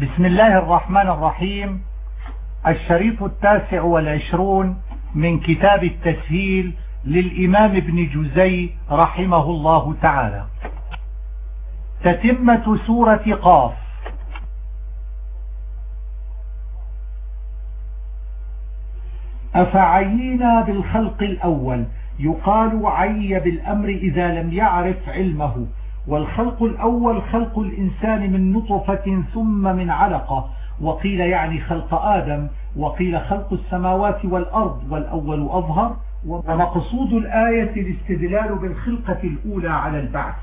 بسم الله الرحمن الرحيم. الشريط التاسع والعشرون من كتاب التسهيل للإمام ابن جزي رحمه الله تعالى. تتمة سورة قاف. أفعينا بالخلق الأول. يقال عي بالأمر إذا لم يعرف علمه. والخلق الأول خلق الإنسان من نطفة ثم من علقة. وقيل يعني خلق آدم وقيل خلق السماوات والأرض والأول أظهر. ومقصود الآية الاستدلال بالخلقة الأولى على البعث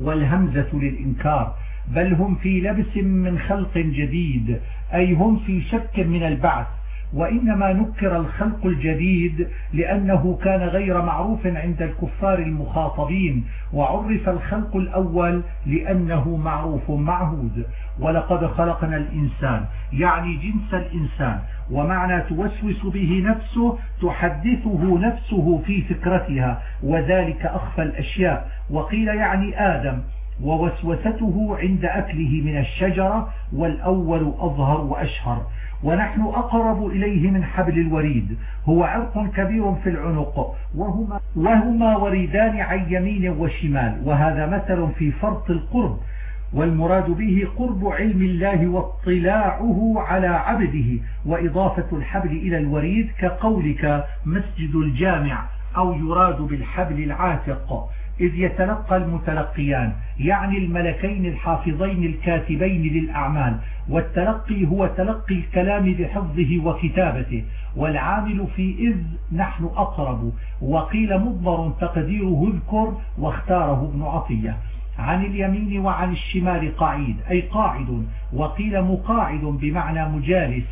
والهمزة للإنكار. بل هم في لبس من خلق جديد أي هم في شك من البعث. وإنما نكر الخلق الجديد لأنه كان غير معروف عند الكفار المخاطبين وعرف الخلق الأول لأنه معروف معهود. ولقد خلقنا الإنسان يعني جنس الإنسان ومعنى توسوس به نفسه تحدثه نفسه في فكرتها وذلك أخفى الأشياء. وقيل يعني آدم ووسوسته عند أكله من الشجرة والأول أظهر وأشهر. ونحن أقرب إليه من حبل الوريد هو عرق كبير في العنق وهما, وهما وريدان عن يمين وشمال وهذا مثل في فرط القرب والمراد به قرب علم الله واطلاعه على عبده وإضافة الحبل إلى الوريد كقولك مسجد الجامع أو يراد بالحبل العاتق. إذ يتلقى المتلقيان يعني الملكين الحافظين الكاتبين للأعمال والتلقي هو تلقي الكلام بحفظه وكتابته والعامل في إذ نحن أقرب وقيل مضمر تقديره اذكر واختاره ابن عطية. عن اليمين وعن الشمال قعيد أي قاعد وقيل مقاعد بمعنى مجالس.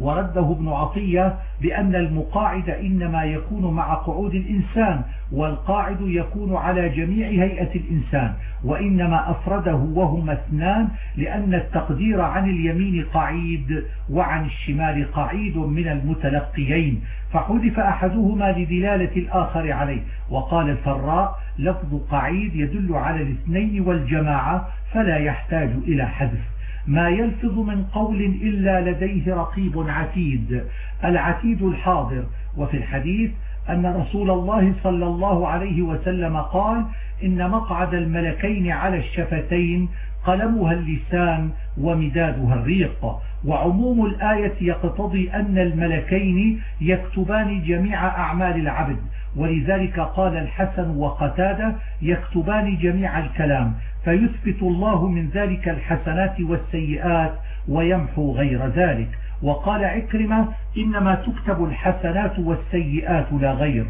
ورده ابن عطية بأن المقاعد إنما يكون مع قعود الإنسان والقاعد يكون على جميع هيئة الإنسان وإنما أفرده وهما اثنان لأن التقدير عن اليمين قعيد وعن الشمال قعيد من المتلقيين. فحذف أحدهما لدلالة الآخر عليه وقال الفراء لفظ قعيد يدل على الاثنين والجماعة فلا يحتاج إلى حذف. ما يلفظ من قول إلا لديه رقيب عتيد العتيد الحاضر. وفي الحديث أن رسول الله صلى الله عليه وسلم قال إن مقعد الملكين على الشفتين قلمها اللسان ومدادها الريق. وعموم الآية يقتضي أن الملكين يكتبان جميع أعمال العبد ولذلك قال الحسن وقتادة يكتبان جميع الكلام فيثبت الله من ذلك الحسنات والسيئات ويمحو غير ذلك. وقال عكرمة إنما تكتب الحسنات والسيئات لا غير.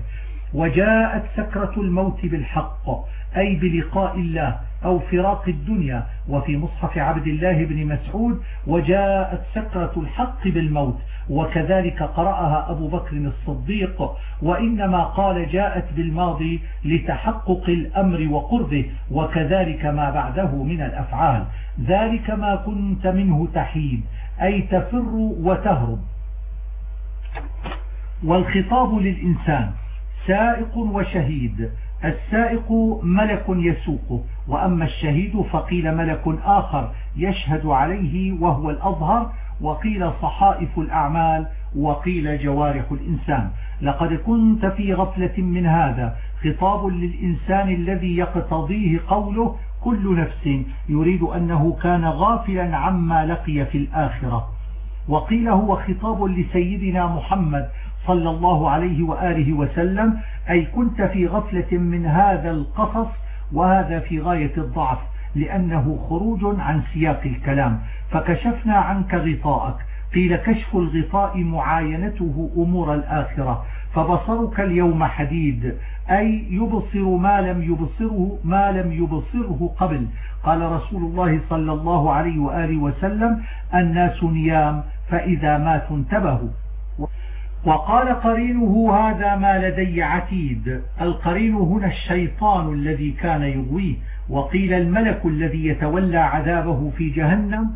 وجاءت سكرة الموت بالحق أي بلقاء الله أو فراق الدنيا. وفي مصحف عبد الله بن مسعود وجاءت سكرة الحق بالموت وكذلك قرأها أبو بكر الصديق. وإنما قال جاءت بالماضي لتحقق الأمر وقربه وكذلك ما بعده من الأفعال. ذلك ما كنت منه تحيد أي تفر وتهرب. والخطاب للإنسان سائق وشهيد السائق ملك يسوقه وأما الشهيد فقيل ملك آخر يشهد عليه وهو الأظهر وقيل صحائف الأعمال وقيل جوارح الإنسان. لقد كنت في غفلة من هذا. خطاب للإنسان الذي يقتضيه قوله كل نفس يريد أنه كان غافلا عما لقي في الآخرة. وقيل هو خطاب لسيدنا محمد صلى الله عليه وآله وسلم أي كنت في غفلة من هذا القصص وهذا في غاية الضعف لأنه خروج عن سياق الكلام. فكشفنا عنك غطاءك. قيل كشف الغطاء معاينته أمور الآخرة. فبصرك اليوم حديد أي يبصر ما لم يبصره ما لم يبصره قبل. قال رسول الله صلى الله عليه وآله وسلم الناس نيام فإذا ماتوا انتبهوا. وقال قرينه هذا ما لدي عتيد. القرين هنا الشيطان الذي كان يغويه وقيل الملك الذي يتولى عذابه في جهنم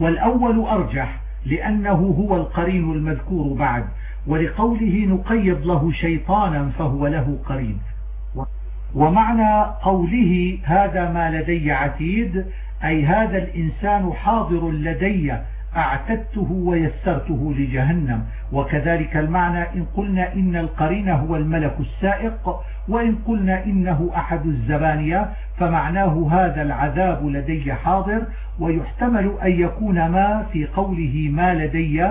والأول أرجح لأنه هو القرين المذكور بعد. ولقوله نقيض له شيطانا فهو له قرين. ومعنى قوله هذا ما لدي عتيد أي هذا الإنسان حاضر لدي أعتدته ويسرته لجهنم. وكذلك المعنى إن قلنا إن القرين هو الملك السائق وإن قلنا إنه أحد الزبانية فمعناه هذا العذاب لدي حاضر. ويحتمل أن يكون ما في قوله ما لدي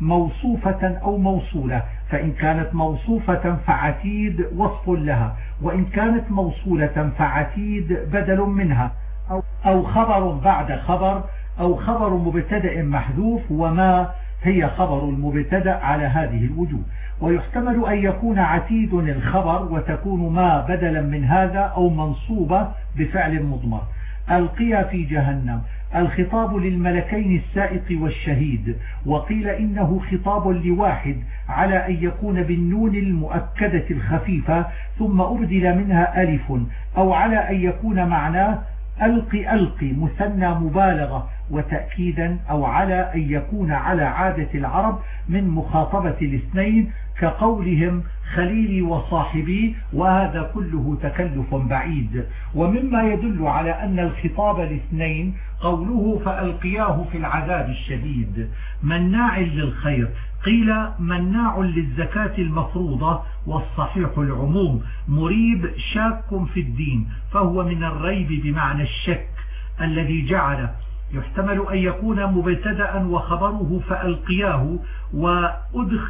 موصوفة أو موصولة. فإن كانت موصوفة فعتيد وصف لها وإن كانت موصولة فعتيد بدل منها أو خبر بعد خبر أو خبر مبتدأ محذوف وما هي خبر المبتدأ على هذه الوجوه. ويحتمل أن يكون عتيد الخبر وتكون ما بدلا من هذا أو منصوبة بفعل مضمر. ألقيا في جهنم. الخطاب للملكين السائق والشهيد. وقيل إنه خطاب لواحد على أن يكون بالنون المؤكدة الخفيفة ثم أبدل منها ألف أو على أن يكون معناه ألق ألق مثنى مبالغة وتأكيدا أو على أن يكون على عادة العرب من مخاطبة الاثنين كقولهم خليلي وصاحبي وهذا كله تكلف بعيد. ومما يدل على أن الخطاب الاثنين قوله فألقياه في العذاب الشديد. مناع للخير قيل مناع للزكاة المفروضة والصحيح العموم. مريب شاك في الدين فهو من الريب بمعنى الشك الذي جعل يحتمل أن يكون مبتدأ وخبره فألقياه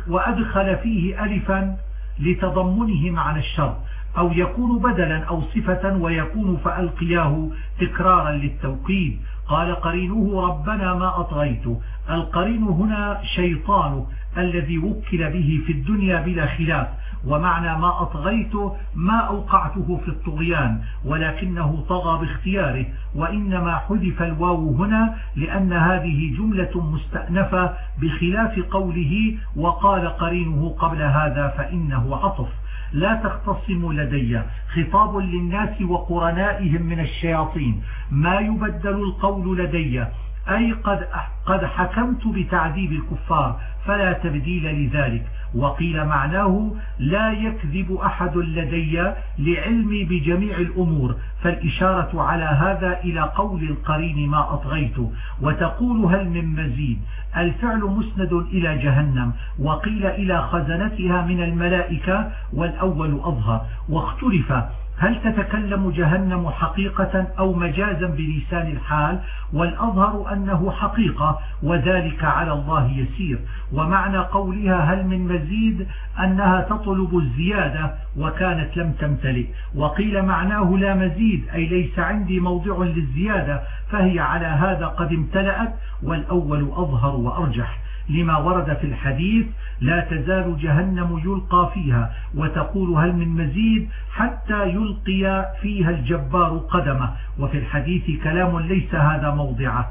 وأدخل فيه ألفا لتضمنه معنى الشر أو يكون بدلا أو صفة ويكون فألقياه تكرارا للتوكيد قال قرينه ربنا ما أطغيته القرين هنا شيطانه الذي وكل به في الدنيا بلا خلاف. ومعنى ما أطغيته ما أوقعته في الطغيان ولكنه طغى باختياره وإنما حذف الواو هنا لأن هذه جملة مستأنفة بخلاف قوله وقال قرينه قبل هذا فإنه عطف. لا تختصموا لدي خطاب للناس وقرنائهم من الشياطين. ما يبدل القول لدي أي قد قد حكمت بتعذيب الكفار فلا تبديل لذلك. وقيل معناه لا يكذب أحد لدي لعلمي بجميع الأمور. فالإشارة على هذا إلى قول القرين ما أطغيت. وتقول هل من مزيد؟ الفعل مسند إلى جهنم. وقيل إلى خزنتها من الملائكة والأول أظهر. واختلف هل تتكلم جهنم حقيقة أو مجازا بلسان الحال؟ والأظهر أنه حقيقة وذلك على الله يسير. ومعنى قولها هل من مزيد؟ أنها تطلب الزيادة وكانت لم تمتلئ. وقيل معناه لا مزيد أي ليس عندي موضع للزيادة فهي على هذا قد امتلأت والأول أظهر وأرجح. لما ورد في الحديث لا تزال جهنم يلقى فيها وتقول هل من مزيد حتى يلقي فيها الجبار قدمه. وفي الحديث كلام ليس هذا موضعه.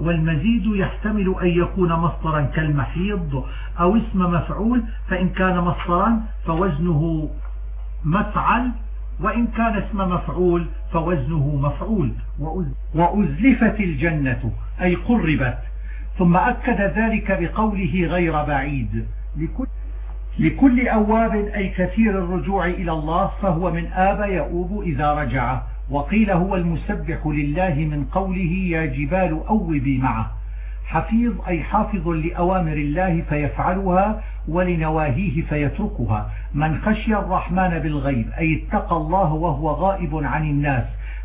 والمزيد يحتمل أن يكون مصدرا كالمحيض أو اسم مفعول فإن كان مصدرا فوزنه مفعل وإن كان اسم مفعول فوزنه مفعول. وأزلفت الجنة أي قربت ثم أكد ذلك بقوله غير بعيد. لكل, لكل أواب أي كثير الرجوع إلى الله فهو من آب يؤوب إذا رجع وقيل هو المسبح لله من قوله يا جبال أوبي معه. حفيظ أي حافظ لأوامر الله فيفعلها ولنواهيه فيتركها. من خشي الرحمن بالغيب أي اتقى الله وهو غائب عن الناس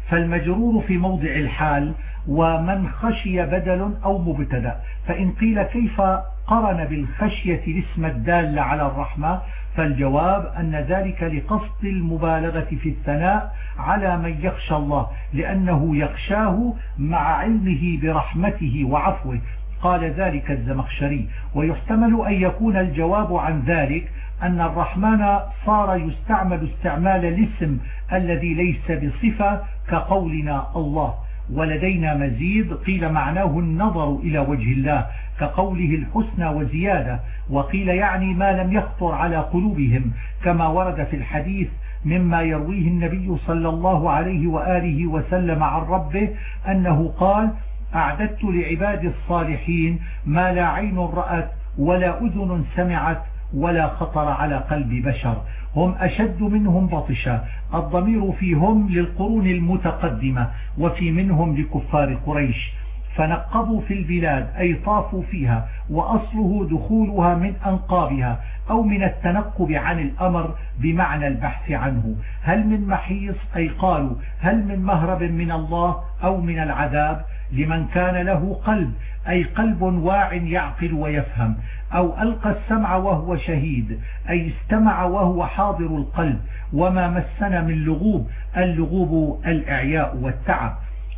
فالمجرور في موضع الحال ومن خشي بدل أو مبتدأ. فإن قيل كيف قرن بالخشية الاسم الدال على الرحمة فالجواب أن ذلك لقصد المبالغة في الثناء على من يخشى الله لأنه يخشاه مع علمه برحمته وعفوه. قال ذلك الزمخشري. ويحتمل أن يكون الجواب عن ذلك أن الرحمن صار يستعمل استعمال الاسم الذي ليس بصفة كقولنا الله. ولدينا مزيد قيل معناه النظر إلى وجه الله كقوله الحسنى وزيادة وقيل يعني ما لم يخطر على قلوبهم كما ورد في الحديث مما يرويه النبي صلى الله عليه وآله وسلم عن ربه أنه قال أعددت لعباد الصالحين ما لا عين رأت ولا أذن سمعت ولا خطر على قلب بشر. هم أشد منهم بطشا. الضمير فيهم للقرون المتقدمة وفي منهم لكفار قريش. فنقبوا في البلاد أي طافوا فيها وأصله دخولها من أنقابها أو من التنقب عن الأمر بمعنى البحث عنه. هل من محيص؟ أي قالوا هل من مهرب من الله أو من العذاب؟ لمن كان له قلب أي قلب واع يعقل ويفهم أو ألقى السمع وهو شهيد أي استمع وهو حاضر القلب وما مسنا من لغوب اللغوب الإعياء والتعب.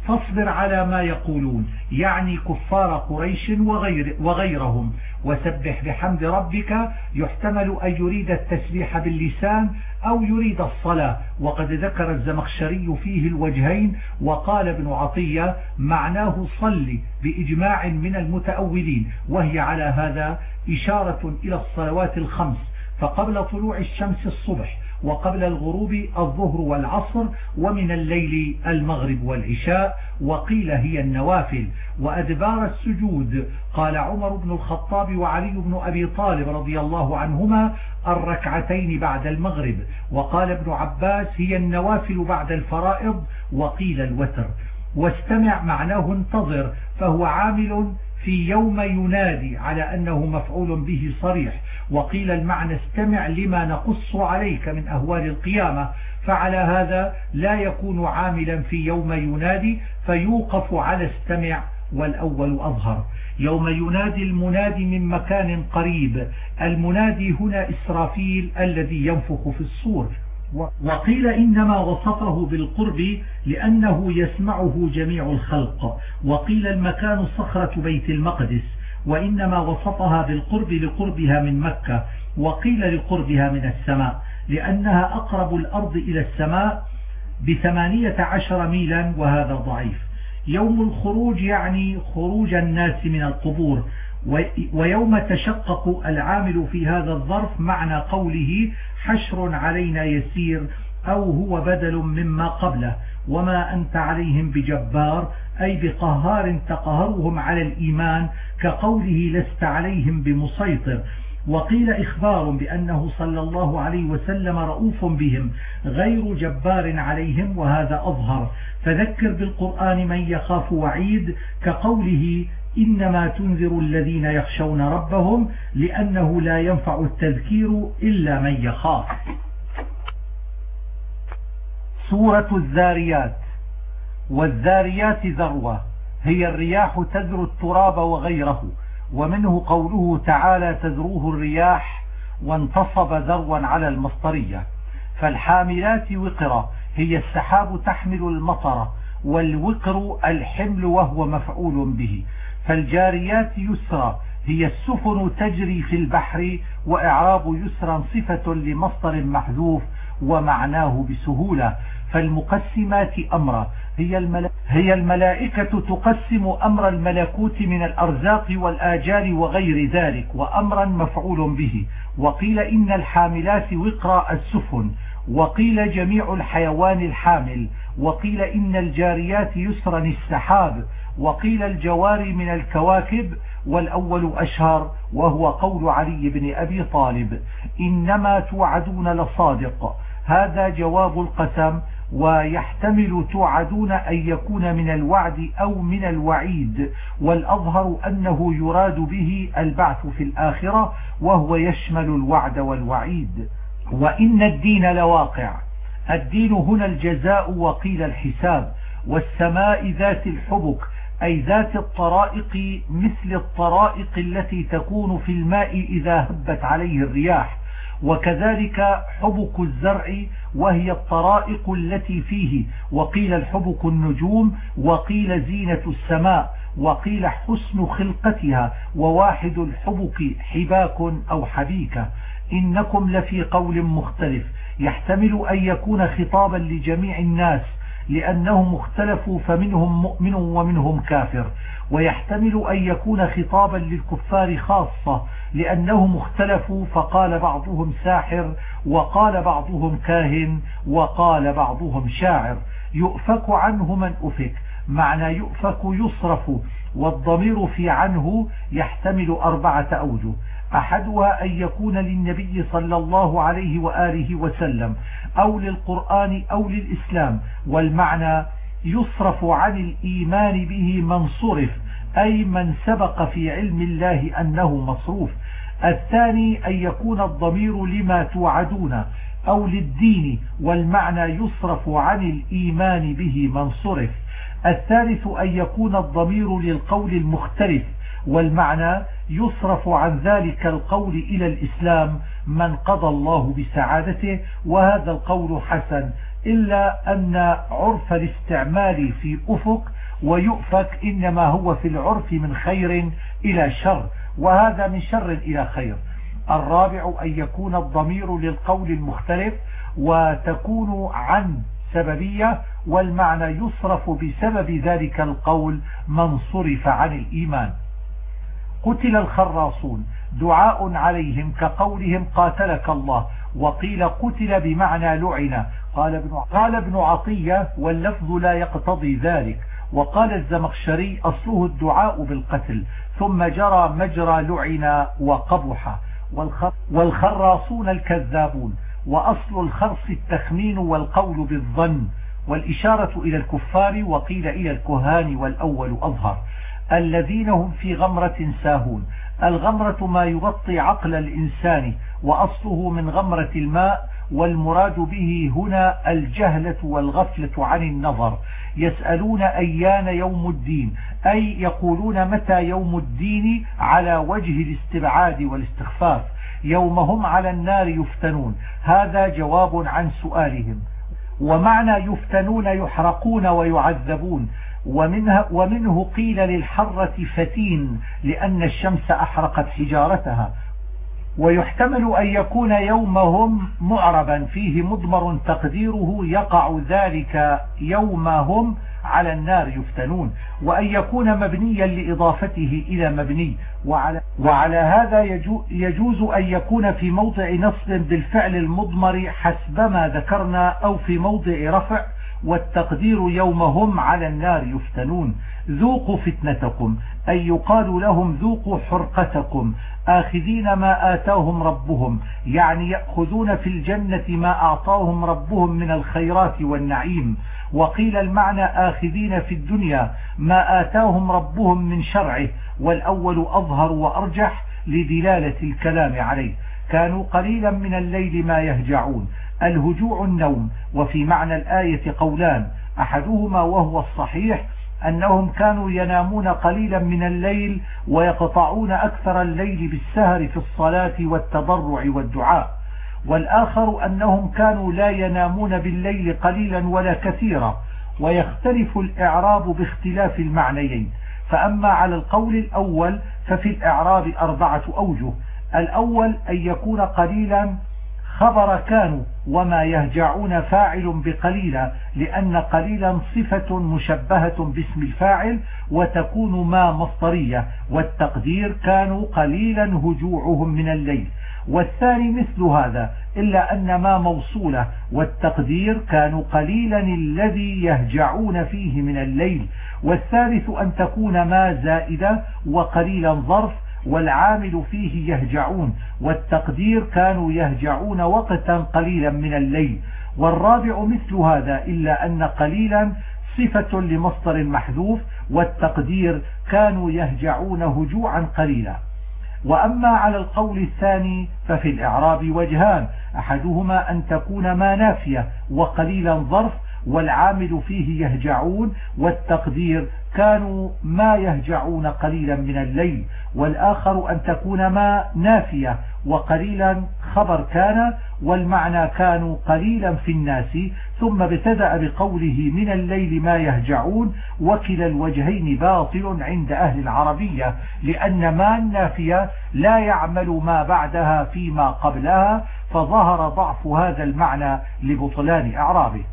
فاصبر على ما يقولون يعني كفار قريش وغير وغيرهم. وسبح بحمد ربك يحتمل أن يريد التسبيح باللسان أو يريد الصلاة. وقد ذكر الزمخشري فيه الوجهين وقال ابن عطية معناه صل بإجماع من المتأولين. وهي على هذا إشارة إلى الصلوات الخمس. فقبل طلوع الشمس الصبح وقبل الغروب الظهر والعصر ومن الليل المغرب والعشاء وقيل هي النوافل. وأدبار السجود قال عمر بن الخطاب وعلي بن أبي طالب رضي الله عنهما الركعتين بعد المغرب. وقال ابن عباس هي النوافل بعد الفرائض وقيل الوتر. واستمع معناه انتظر فهو عامل في يوم ينادي على أنه مفعول به صريح. وقيل المعنى استمع لما نقص عليك من أهوال القيامة فعلى هذا لا يكون عاملا في يوم ينادي فيوقف على استمع والأول أظهر. يوم ينادي المنادي من مكان قريب المنادي هنا إسرافيل الذي ينفخ في الصور. وقيل إنما وصفه بالقرب لأنه يسمعه جميع الخلق. وقيل المكان صخرة بيت المقدس وإنما وصفها بالقرب لقربها من مكة وقيل لقربها من السماء لأنها أقرب الأرض إلى السماء بثمانية عشر ميلا وهذا ضعيف. يوم الخروج يعني خروج الناس من القبور ويوم تشقق العامل في هذا الظرف معنى قوله حشر علينا يسير أو هو بدل مما قبله. وما أنت عليهم بجبار أي بقهار تقهرهم على الإيمان كقوله لست عليهم بمسيطر. وقيل إخبار بأنه صلى الله عليه وسلم رؤوف بهم غير جبار عليهم وهذا أظهر. فذكر بالقرآن من يخاف وعيد كقوله إنما تنذر الذين يخشون ربهم لأنه لا ينفع التذكير إلا من يخاف. سورة الذاريات. والذاريات ذروة. هي الرياح تذر التراب وغيره. ومنه قوله تعالى تذروه الرياح وانتصب ذروا على المصطرية. فالحاملات وقرة. هي السحاب تحمل المطر. والوقر الحمل وهو مفعول به. فالجاريات يسرى هي السفن تجري في البحر. وإعراب يسرا صفة لمصدر محذوف. ومعناه بسهولة. فالمقسمات أمرا. هي, الملائكة تقسم أمر الملكوت من الأرزاق والآجال وغير ذلك وأمرا مفعول به. وقيل إن الحاملات وقرا السفن. وقيل جميع الحيوان الحامل. وقيل إن الجاريات يسرا السحاب. وقيل الجواري من الكواكب والأول أشهر وهو قول علي بن أبي طالب. إنما توعدون لصادق. هذا جواب القسم. ويحتمل توعدون أن يكون من الوعد أو من الوعيد والأظهر أنه يراد به البعث في الآخرة وهو يشمل الوعد والوعيد. وإن الدين لواقع. الدين هنا الجزاء وقيل الحساب. والسماء ذات الحبك أي ذات الطرائق مثل الطرائق التي تكون في الماء إذا هبت عليه الرياح. وكذلك حبك الزرع وهي الطرائق التي فيه. وقيل الحبك النجوم وقيل زينة السماء وقيل حسن خلقتها وواحد الحبك حباك أو حبيكة إنكم لفي قول مختلف. يحتمل أن يكون خطابا لجميع الناس لأنهم اختلفوا فمنهم مؤمن ومنهم كافر. ويحتمل أن يكون خطابا للكفار خاصة لأنهم اختلفوا فقال بعضهم ساحر وقال بعضهم كاهن وقال بعضهم شاعر. يؤفك عنه من أفك معنى يؤفك يصرف والضمير في عنه يحتمل أربعة أوجه. أحدها أن يكون للنبي صلى الله عليه وآله وسلم أو للقرآن أو للإسلام والمعنى يصرف عن الإيمان به من صرف أي من سبق في علم الله أنه مصروف. الثاني أن يكون الضمير لما توعدون أو للدين والمعنى يصرف عن الإيمان به من صرف. الثالث أن يكون الضمير للقول المختلف والمعنى يصرف عن ذلك القول إلى الإسلام من قضى الله بسعادته وهذا القول حسن. إلا أن عرف الاستعمال في أفق ويؤفك إنما هو في العرف من خير إلى شر وهذا من شر إلى خير. الرابع أن يكون الضمير للقول المختلف وتكون عن سببية والمعنى يصرف بسبب ذلك القول من صرف عن الإيمان. قتل الخراصون دعاء عليهم كقولهم قاتلك الله وقيل قتل بمعنى لعن قال ابن, قال ابن عطية واللفظ لا يقتضي ذلك وقال الزمخشري أصله الدعاء بالقتل ثم جرى مجرى لعن وقبح والخراصون الكذابون وأصل الخرص التخمين والقول بالظن والإشارة إلى الكفار وقيل إلى الكهان والأول أظهر. الذين هم في غمرة ساهون الغمرة ما يغطي عقل الإنسان وأصله من غمرة الماء والمراد به هنا الجهلة والغفلة عن النظر. يسألون أيان يوم الدين أي يقولون متى يوم الدين على وجه الاستبعاد والاستخفاف. يوم هم على النار يفتنون. هذا جواب عن سؤالهم. ومعنى يفتنون يحرقون ويعذبون. ومنها ومنه قيل للحرة فتين لأن الشمس أحرقت حجارتها. ويحتمل أن يكون يومهم معربا فيه مضمر تقديره يقع ذلك يومهم على النار يفتنون. وأن يكون مبنيا لإضافته إلى مبني. وعلى, وعلى هذا يجوز أن يكون في موضع نصب بالفعل المضمر حسب ما ذكرنا أو في موضع رفع والتقدير يومهم على النار يفتنون. ذوقوا فتنتكم. أي يقال لهم ذوقوا حرقتكم آخذين ما آتاهم ربهم يعني يأخذون في الجنة ما أعطاهم ربهم من الخيرات والنعيم. وقيل المعنى آخذين في الدنيا ما آتاهم ربهم من شرعه والأول أظهر وأرجح لدلالة الكلام عليه. كانوا قليلا من الليل ما يهجعون. الهجوع النوم وفي معنى الآية قولان أحدهما وهو الصحيح أنهم كانوا ينامون قليلا من الليل ويقطعون أكثر الليل بالسهر في الصلاة والتضرع والدعاء. والآخر أنهم كانوا لا ينامون بالليل قليلا ولا كثيرا ويختلف الإعراب باختلاف المعنيين. فأما على القول الأول ففي الإعراب أربعة أوجه. الأول أن يكون قليلا خبر كانوا وما يهجعون فاعل بقليلا لأن قليلا صفة مشبهة باسم الفاعل وتكون ما مصدرية والتقدير كانوا قليلا هجوعهم من الليل. والثاني مثل هذا إلا أن ما موصولة والتقدير كانوا قليلا الذي يهجعون فيه من الليل. والثالث أن تكون ما زائدة وقليلا ظرف والعامل فيه يهجعون والتقدير كانوا يهجعون وقتا قليلا من الليل والرابع مثل هذا إلا أن قليلا صفة لمصدر محذوف والتقدير كانوا يهجعون هجوعا قليلا. وأما على القول الثاني ففي الإعراب وجهان أحدهما أن تكون ما نافية وقليلا ظرف والعامل فيه يهجعون والتقدير كانوا ما يهجعون قليلا من الليل والآخر أن تكون ما نافية. وقليلا خبر كان والمعنى كانوا قليلا في الناس. ثم ابتدأ بقوله من الليل ما يهجعون وكلا الوجهين باطل عند أهل العربية لأن ما النافية لا يعمل ما بعدها فيما قبلها فظهر ضعف هذا المعنى لبطلان أعرابه.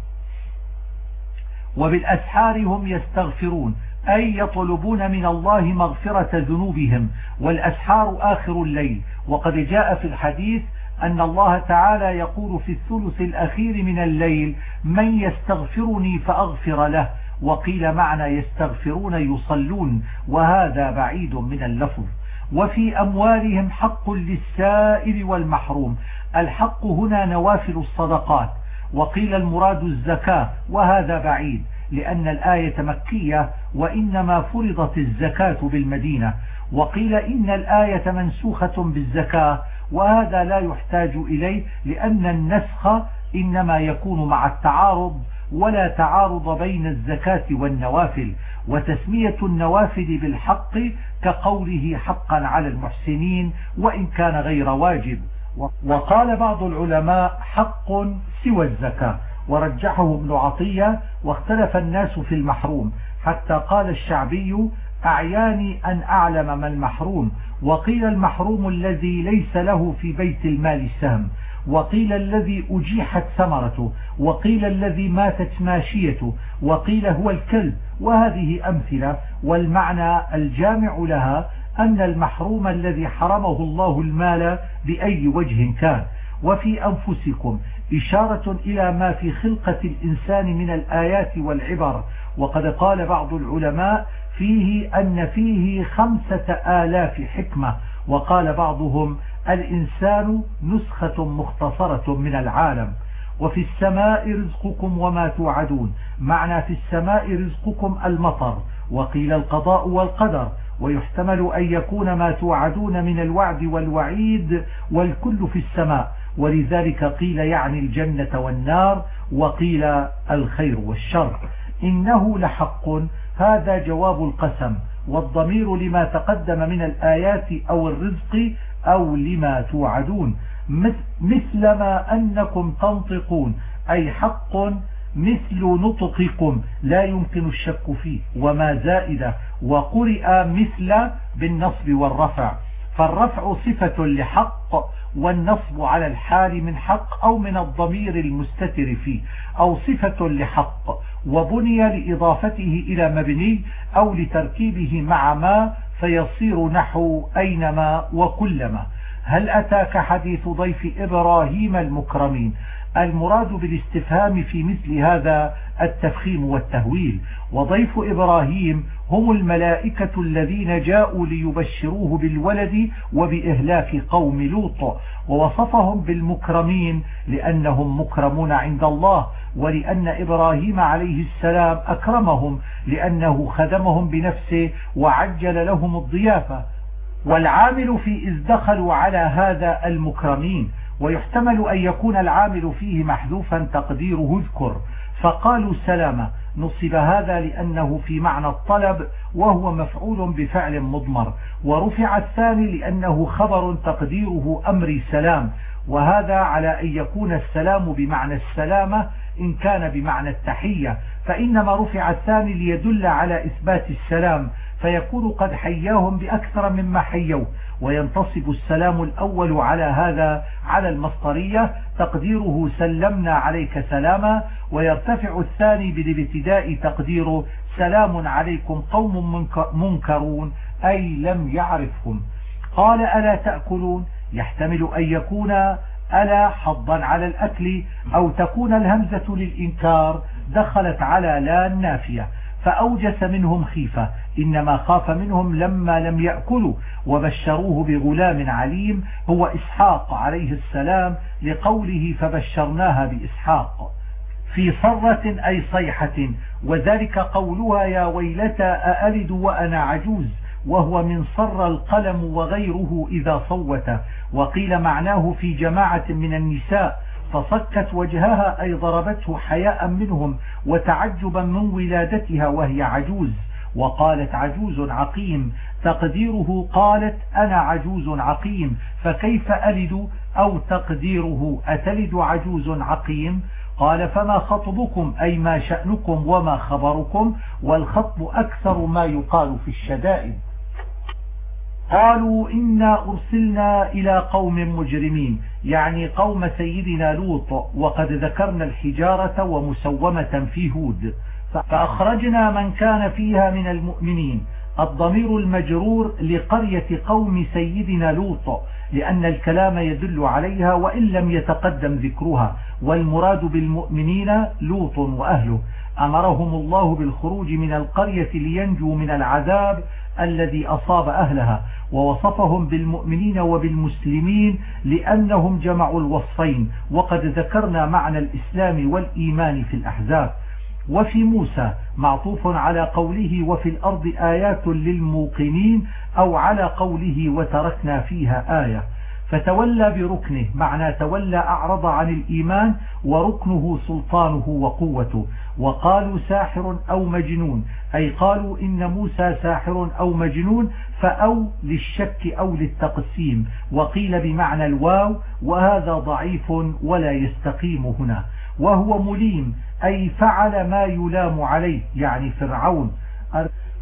وبالأسحار هم يستغفرون. أي يطلبون من الله مغفرة ذنوبهم والأسحار آخر الليل. وقد جاء في الحديث أن الله تعالى يقول في الثلث الأخير من الليل من يستغفرني فأغفر له. وقيل معنى يستغفرون يصلون وهذا بعيد من اللفظ. وفي أموالهم حق للسائل والمحروم. الحق هنا نوافل الصدقات. وقيل المراد الزكاة وهذا بعيد. لأن الآية مكية وإنما فرضت الزكاة بالمدينة وقيل إن الآية منسوخة بالزكاة وهذا لا يحتاج إليه لأن النسخ إنما يكون مع التعارض ولا تعارض بين الزكاة والنوافل وتسمية النوافل بالحق كقوله حقا على المحسنين وإن كان غير واجب. وقال بعض العلماء حق سوى الزكاة. ورجحه ابن عطية واختلف الناس في المحروم حتى قال الشعبي أعياني أن أعلم ما المحروم وقيل المحروم الذي ليس له في بيت المال سهم وقيل الذي أجيحت ثمرته وقيل الذي ماتت ماشيته وقيل هو الكلب وهذه أمثلة والمعنى الجامع لها أن المحروم الذي حرمه الله المال بأي وجه كان. وفي أنفسكم إشارة إلى ما في خلقة الإنسان من الآيات والعبر. وقد قال بعض العلماء فيه أن فيه خمسة آلاف حكمة. وقال بعضهم الإنسان نسخة مختصرة من العالم. وفي السماء رزقكم وما توعدون. معنى في السماء رزقكم المطر. وقيل القضاء والقدر. ويحتمل أن يكون ما توعدون من الوعد والوعيد والكل في السماء. ولذلك قيل يعني الجنة والنار وقيل الخير والشر. إنه لحق. هذا جواب القسم والضمير لما تقدم من الآيات أو الرزق أو لما توعدون. مثل ما أنكم تنطقون. أي حق مثل نطقكم لا يمكن الشك فيه. وما زائدة وقرئ مثل بالنصب والرفع. فالرفع صفة لحق والنصب على الحال من حق أو من الضمير المستتر فيه أو صفة لحق وبني لإضافته إلى مبني أو لتركيبه مع ما فيصير نحو أينما وكلما. هل أتاك حديث ضيف إبراهيم المكرمين؟ المراد بالاستفهام في مثل هذا التفخيم والتهويل. وضيف إبراهيم هم الملائكة الذين جاءوا ليبشروه بالولد وبإهلاك قوم لوط ووصفهم بالمكرمين لأنهم مكرمون عند الله ولأن إبراهيم عليه السلام أكرمهم لأنه خدمهم بنفسه وعجل لهم الضيافة. والعامل في إذ دخلوا على هذا المكرمين ويحتمل أن يكون العامل فيه محذوفا تقديره اذكر. فقالوا سلامة نصب هذا لأنه في معنى الطلب وهو مفعول بفعل مضمر. ورفع الثاني لأنه خبر تقديره أمر سلام. وهذا على أن يكون السلام بمعنى السلامة إن كان بمعنى التحية. فإنما رفع الثاني ليدل على إثبات السلام. فيكون قد حياهم بأكثر مما حيوه وينتصب السلام الأول على هذا على المصدرية تقديره سلمنا عليك سلاما ويرتفع الثاني بالابتداء تقديره سلام عليكم قوم منكرون أي لم يعرفهم. قال ألا تأكلون؟ يحتمل أن يكون ألا حظا على الأكل. أو تكون الهمزة للإنكار دخلت على لا النافية فأوجس منهم خيفة. إنما خاف منهم لما لم يأكلوا. وبشروه بغلام عليم. هو إسحاق عليه السلام لقوله فبشرناها بإسحاق. في صرة أي صيحة. وذلك قولها يا ويلتى أألد وأنا عجوز. وهو من صر القلم وغيره إذا صوت. وقيل معناه في جماعة من النساء. فصكت وجهها أي ضربته حياء منهم وتعجبا من ولادتها وهي عجوز وقالت عجوز عقيم تقديره قالت أنا عجوز عقيم فكيف ألد أو تقديره أتلد عجوز عقيم؟ قال فما خطبكم أي ما شأنكم وما خبركم والخطب أكثر ما يقال في الشدائد. قالوا إنا أرسلنا إلى قوم مجرمين يعني قوم سيدنا لوط وقد ذكرنا الحجارة ومسومة في هود. فأخرجنا من كان فيها من المؤمنين. الضمير المجرور لقرية قوم سيدنا لوط لأن الكلام يدل عليها وإن لم يتقدم ذكرها. والمراد بالمؤمنين لوط وأهله. أمرهم الله بالخروج من القرية لينجوا من العذاب الذي أصاب أهلها ووصفهم بالمؤمنين وبالمسلمين لأنهم جمعوا الوصفين. وقد ذكرنا معنى الإسلام والإيمان في الأحزاب. وفي موسى معطوف على قوله وفي الأرض آيات للموقنين أو على قوله وتركنا فيها آية. فتولى بركنه معنى تولى أعرض عن الإيمان وركنه سلطانه وقوته. وقالوا ساحر أو مجنون أي قالوا إن موسى ساحر أو مجنون فأو للشك أو للتقسيم. وقيل بمعنى الواو وهذا ضعيف ولا يستقيم هنا. وهو مليم أي فعل ما يلام عليه يعني فرعون.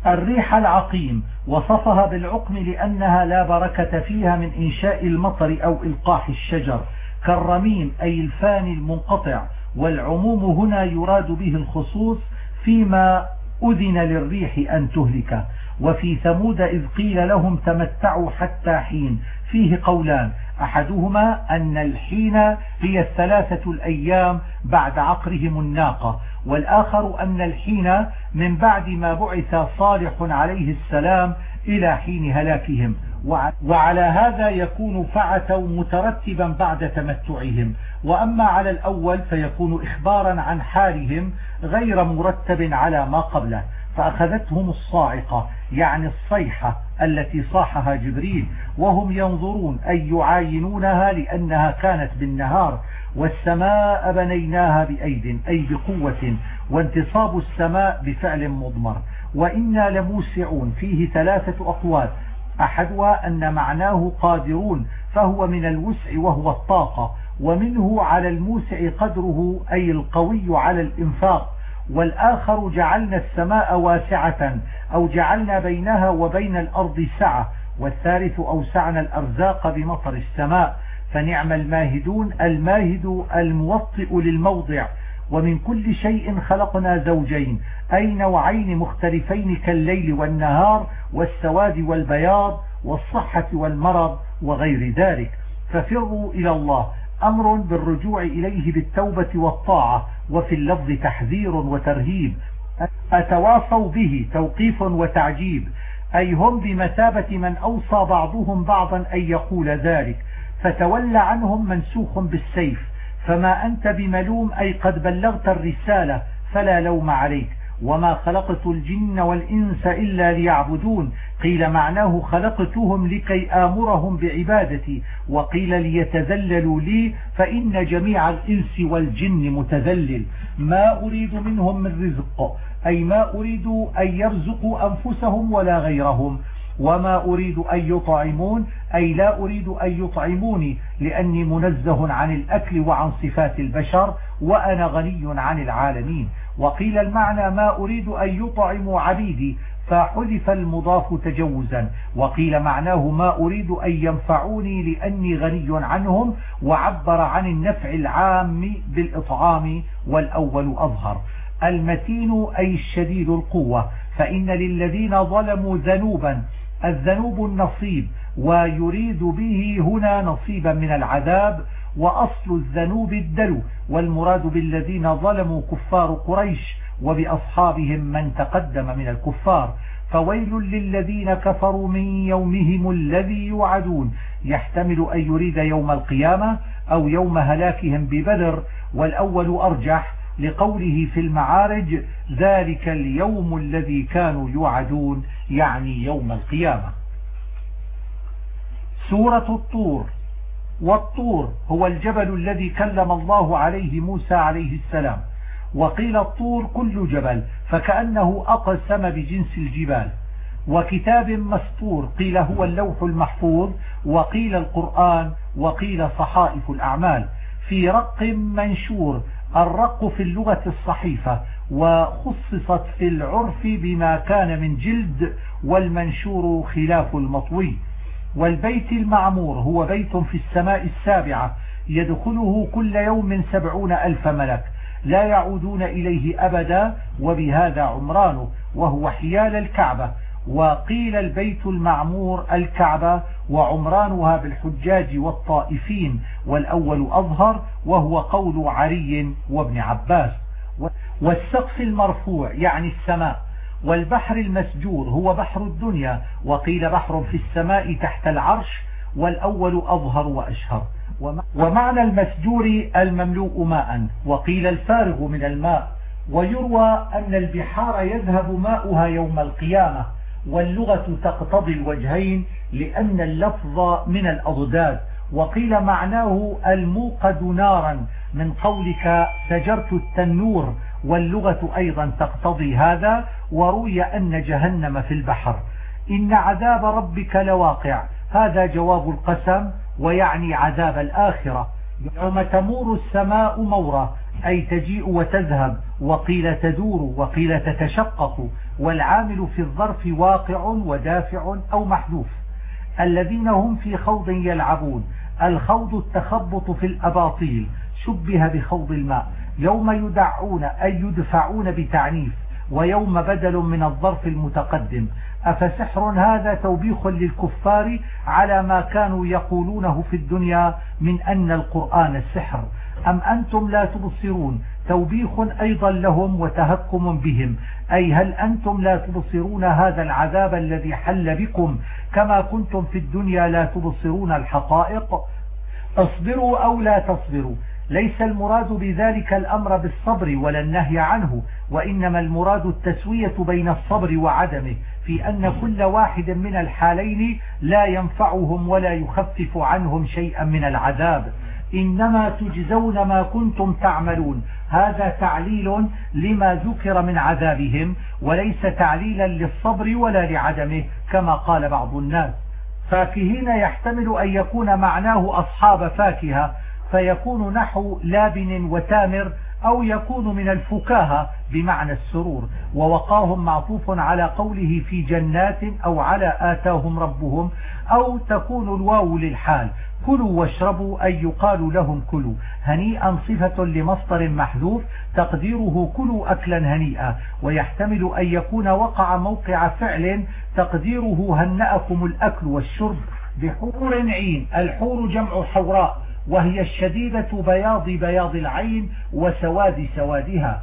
الريح العقيم وصفها بالعقم لأنها لا بركة فيها من إنشاء المطر أو إلقاح الشجر كالرميم أي الفاني المنقطع والعموم هنا يراد به الخصوص فيما أذن للريح أن تهلك. وفي ثمود إذ قيل لهم تمتعوا حتى حين فيه قولان أحدهما أن الحين هي الثلاثة الأيام بعد عقرهم الناقة والآخر أن الحين من بعد ما بعث صالح عليه السلام إلى حين هلاكهم. وعلى هذا يكون فعتوا مترتبا بعد تمتعهم. وأما على الأول فيكون إخبارا عن حالهم غير مرتب على ما قبله. فأخذتهم الصاعقة يعني الصيحة التي صاحها جبريل وهم ينظرون أي يعاينونها لأنها كانت بالنهار. والسماء بنيناها بأيد أي بقوة وانتصاب السماء بفعل مضمر. وإنا لموسعون. فيه ثلاثة أقوال. أحدها أن معناه قادرون فهو من الوسع وهو الطاقة. ومنه على الموسع قدره أي القوي على الإنفاق. والآخر جعلنا السماء واسعة أو جعلنا بينها وبين الأرض سعة. والثالث أوسعنا الأرزاق بمطر السماء. فنعم الماهدون الماهد الموطئ للموضع ومن كل شيء خلقنا زوجين أي نوعين مختلفين كالليل والنهار والسواد والبياض والصحة والمرض وغير ذلك. ففروا إلى الله أمر بالرجوع إليه بالتوبة والطاعة وفي اللفظ تحذير وترهيب. أتواصوا به توقيف وتعجيب. أي هم بمثابة من أوصى بعضهم بعضا أن يقول ذلك. فتولى عنهم منسوخ بالسيف فما أنت بملوم أي قد بلغت الرسالة فلا لوم عليك. وما خلقت الجن والإنس إلا ليعبدون. قيل معناه خلقتهم لكي آمرهم بعبادتي وقيل ليتذللوا لي فإن جميع الإنس والجن متذلل. ما أريد منهم من رزق أي ما أريد أن يرزقوا أنفسهم ولا غيرهم. وما أريد أن يطعمون أي لا أريد أن يطعموني لأني منزه عن الأكل وعن صفات البشر وأنا غني عن العالمين. وقيل المعنى ما أريد أن يطعموا عبيدي فحذف المضاف تجوزا. وقيل معناه ما أريد أن ينفعوني لأني غني عنهم وعبر عن النفع العام بالإطعام والأول أظهر. المتين أي الشديد القوة فإن للذين ظلموا ذنوبا الذنوب النصيب ويريد به هنا نصيبا من العذاب وأصل الذنوب الدلو والمراد بالذين ظلموا كفار قريش وبأصحابهم من تقدم من الكفار. فويل للذين كفروا من يومهم الذي يوعدون. يحتمل أن يريد يوم القيامة أو يوم هلاكهم ببدر والأول أرجح لقوله في المعارج ذلك اليوم الذي كانوا يوعدون يعني يوم القيامة. سورة الطور. والطور هو الجبل الذي كلم الله عليه موسى عليه السلام. وقيل الطور كل جبل فكأنه أقسم بجنس الجبال. وكتاب مسطور قيل هو اللوح المحفوظ وقيل القرآن وقيل صحائف الأعمال. في رق منشور الرق في اللغة الصحيفة وخصصت في العرف بما كان من جلد والمنشور خلاف المطوي. والبيت المعمور هو بيت في السماء السابعة يدخله كل يوم سبعون ألف ملك. لا يعودون إليه أبدا وبهذا عمرانه وهو حيال الكعبة. وقيل البيت المعمور الكعبة وعمرانها بالحجاج والطائفين والأول أظهر وهو قول علي وابن عباس. والسقف المرفوع يعني السماء والبحر المسجور هو بحر الدنيا وقيل بحر في السماء تحت العرش والأول أظهر وأشهر. ومعنى المسجور المملوء ماء وقيل الفارغ من الماء. ويروى أن البحار يذهب ماؤها يوم القيامة. واللغة تقتضي الوجهين لأن اللفظ من الأضداد. وقيل معناه الموقد نارا. من قولك سجرت التنور. واللغة أيضا تقتضي هذا. وروي أن جهنم في البحر. إن عذاب ربك لواقع. هذا جواب القسم. ويعني عذاب الآخرة. يوم تمور السماء مورا. أي تجيء وتذهب. وقيل تدور. وقيل تتشقق. والعامل في الظرف واقع ودافع أو محذوف. الذين هم في خوض يلعبون. الخوض التخبط في الأباطيل. شبه بخوض الماء. يوم يدعون أي يدفعون بتعنيف. ويوم بدل من الظرف المتقدم. أفسحر هذا توبيخ للكفار على ما كانوا يقولونه في الدنيا من أن القرآن السحر. أم أنتم لا تبصرون؟ توبيخ أيضا لهم وتهكم بهم. أي هل أنتم لا تبصرون هذا العذاب الذي حل بكم؟ كما كنتم في الدنيا لا تبصرون الحقائق. اصبروا أو لا تصبروا. ليس المراد بذلك الأمر بالصبر ولا النهي عنه وإنما المراد التسوية بين الصبر وعدمه في أن كل واحد من الحالين لا ينفعهم ولا يخفف عنهم شيئا من العذاب. إنما تجزون ما كنتم تعملون. هذا تعليل لما ذكر من عذابهم وليس تعليلا للصبر ولا لعدمه كما قال بعض الناس. فاكهين يحتمل أن يكون معناه أصحاب فاكهة فيكون نحو لابن وتامر أو يكون من الفكاهة بمعنى السرور. ووقاهم معطوف على قوله في جنات أو على آتاهم ربهم أو تكون الواو للحال. كلوا واشربوا أي يقال لهم كلوا. هنيئا صفة لمصدر محذوف تقديره كلوا أكلا هنيئا. ويحتمل أن يكون وقع موقع فعل تقديره هنأكم الأكل والشرب بحور عين. الحور جمع حوراء. وهي الشديدة بياض بياض العين وسواد سوادها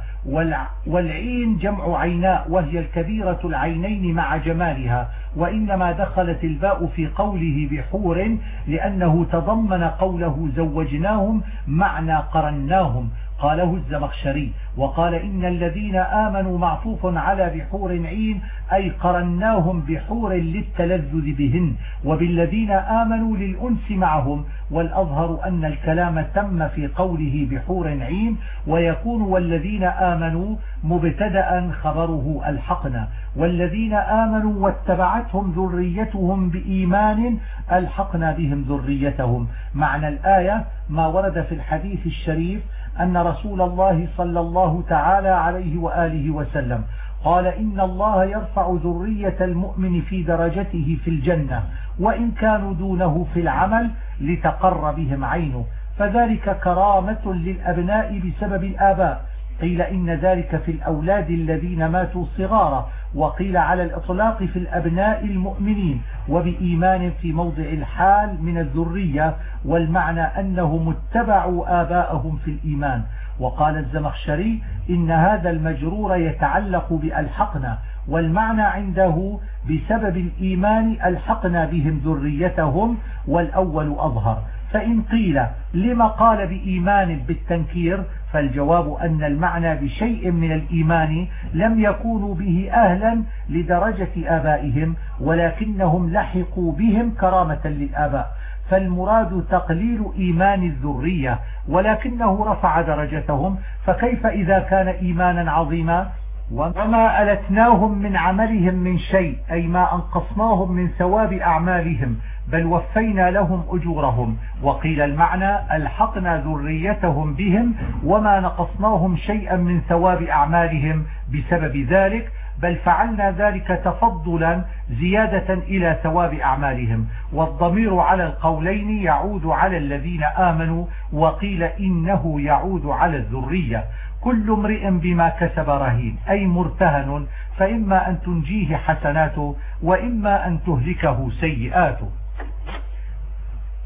والعين جمع عيناء وهي الكبيرة العينين مع جمالها وإنما دخلت الباء في قوله بحور لأنه تضمن قوله زوجناهم معنى قرناهم قاله الزمخشري وقال إن الذين آمنوا معطوف على بحور عين أي قرناهم بحور للتلذذ بهن وبالذين آمنوا للأنس معهم والأظهر أن الكلام تم في قوله بحور عين ويكون والذين آمنوا مبتدأ خبره ألحقنا والذين آمنوا واتبعتهم ذريتهم بإيمان ألحقنا بهم ذريتهم. معنى الآية ما ورد في الحديث الشريف أن رسول الله صلى الله تعالى عليه وآله وسلم قال إن الله يرفع ذرية المؤمن في درجته في الجنة وإن كانوا دونه في العمل لتقر بهم عينه. فذلك كرامة للأبناء بسبب الآباء. قيل إن ذلك في الأولاد الذين ماتوا صغارا وقيل على الإطلاق في الأبناء المؤمنين وبإيمان في موضع الحال من الذرية والمعنى أنهم اتبعوا آباءهم في الإيمان. وقال الزمخشري إن هذا المجرور يتعلق بألحقنا والمعنى عنده بسبب الإيمان ألحقنا بهم ذريتهم والأول أظهر. فإن قيل لما قال بإيمان بالتنكير فالجواب أن المعنى بشيء من الإيمان لم يكونوا به أهلا لدرجة آبائهم ولكنهم لحقوا بهم كرامة للآباء. فالمراد تقليل إيمان الذرية ولكنه رفع درجتهم فكيف إذا كان إيمانا عظيما؟ وما ألتناهم من عملهم من شيء أي ما أنقصناهم من ثواب أعمالهم. بل وفينا لهم أجورهم. وقيل المعنى ألحقنا ذريتهم بهم وما نقصناهم شيئا من ثواب أعمالهم بسبب ذلك بل فعلنا ذلك تفضلا زيادة إلى ثواب أعمالهم. والضمير على القولين يعود على الذين آمنوا وقيل إنه يعود على الذرية. كل امرئ بما كسب رهين أي مرتهن فإما أن تنجيه حسناته وإما أن تهلكه سيئاته.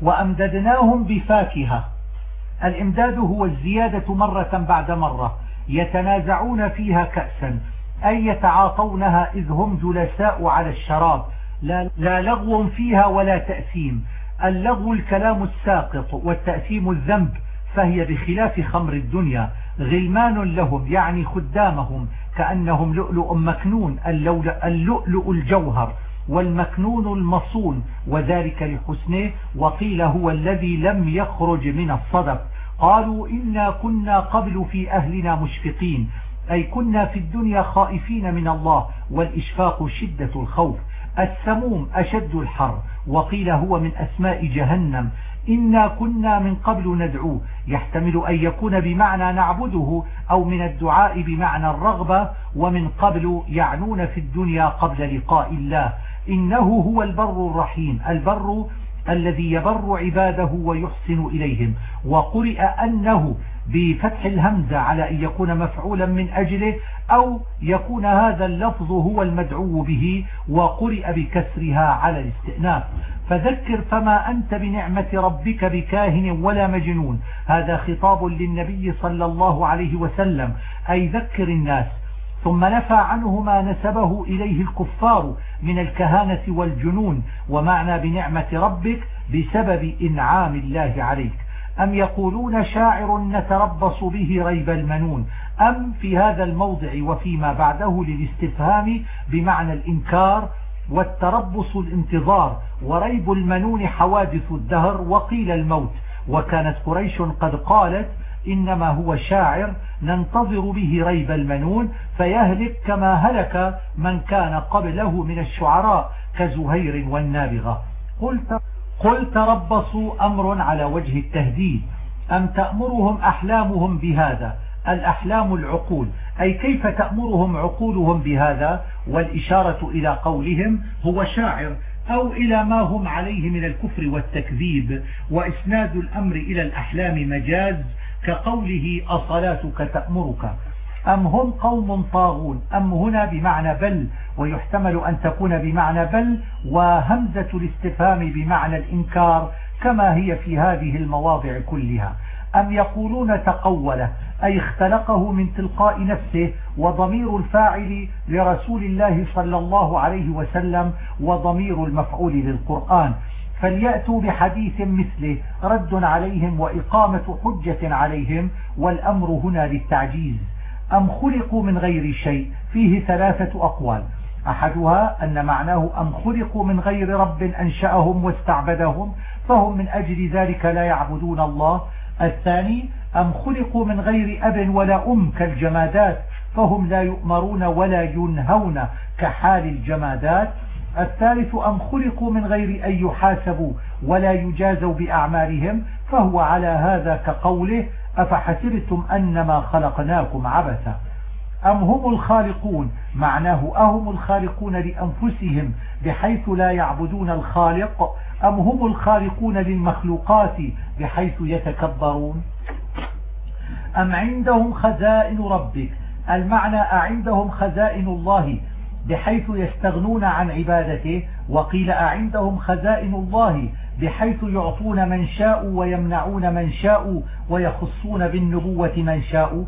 وأمددناهم بفاكهة. الإمداد هو الزيادة مرة بعد مرة. يتنازعون فيها كأسا. أي يتعاطونها إذ هم جلساء على الشراب. لا, لا لغو فيها ولا تأثيم. اللغو الكلام الساقط والتأثيم الذنب فهي بخلاف خمر الدنيا. غلمان لهم يعني خدامهم كأنهم لؤلؤ مكنون اللؤلؤ الجوهر. والمكنون المصون وذلك لحسنه وقيل هو الذي لم يخرج من الصدف. قالوا إنا كنا قبل في أهلنا مشفقين أي كنا في الدنيا خائفين من الله والإشفاق شدة الخوف. السموم أشد الحر وقيل هو من أسماء جهنم. إنا كنا من قبل ندعوه يحتمل أن يكون بمعنى نعبده أو من الدعاء بمعنى الرغبة ومن قبل يعنون في الدنيا قبل لقاء الله. إنه هو البر الرحيم البر الذي يبر عباده ويحسن إليهم. وقرئ أنه بفتح الهمزة على أن يكون مفعولا من أجله أو يكون هذا اللفظ هو المدعو به وقرئ بكسرها على الاستئناف. فذكر فما أنت بنعمة ربك بكاهن ولا مجنون. هذا خطاب للنبي صلى الله عليه وسلم. أي ذكر الناس. ثم نفى عنه ما نسبه إليه الكفار من الكهانة والجنون ومعنى بنعمة ربك بسبب إنعام الله عليك. أم يقولون شاعر نتربص به ريب المنون؟ أم في هذا الموضع وفيما بعده للاستفهام بمعنى الإنكار والتربص الانتظار وريب المنون حوادث الدهر وقيل الموت؟ وكانت قريش قد قالت إنما هو شاعر ننتظر به ريب المنون فيهلك كما هلك من كان قبله من الشعراء كزهير والنابغة. قلت, قل تربصوا أمر على وجه التهديد. أم تأمرهم أحلامهم بهذا؟ الأحلام العقول. أي كيف تأمرهم عقولهم بهذا؟ والإشارة إلى قولهم هو شاعر أو إلى ما هم عليه من الكفر والتكذيب. وإسناد الأمر إلى الأحلام مجاز كقوله أصلاتك تأمرك أم هم قوم طاغون؟ أم هنا بمعنى بل ويحتمل أن تكون بمعنى بل وهمزة الاستفهام بمعنى الإنكار كما هي في هذه المواضع كلها. أم يقولون تقوله أي اختلقه من تلقاء نفسه وضمير الفاعل لرسول الله صلى الله عليه وسلم وضمير المفعول للقرآن. فليأتوا بحديث مثله رد عليهم وإقامة حجة عليهم والأمر هنا للتعجيز. أم خلقوا من غير شيء؟ فيه ثلاثة أقوال. أحدها أن معناه أم خلقوا من غير رب أنشأهم واستعبدهم فهم من أجل ذلك لا يعبدون الله. الثاني أم خلقوا من غير أب ولا أم كالجمادات فهم لا يؤمرون ولا ينهون كحال الجمادات. الثالث أم خلقوا من غير أن يحاسبوا ولا يجازوا بأعمالهم فهو على هذا كقوله أفحسبتم أنما خلقناكم عبثا؟ أم هم الخالقون؟ معناه أهم الخالقون لأنفسهم بحيث لا يعبدون الخالق؟ أم هم الخالقون للمخلوقات بحيث يتكبرون؟ أم عندهم خزائن ربك؟ المعنى أعندهم خزائن الله بحيث يستغنون عن عبادته وقيل أعندهم خزائن الله بحيث يعطون من شاء ويمنعون من شاء ويخصون بالنبوة من شاء.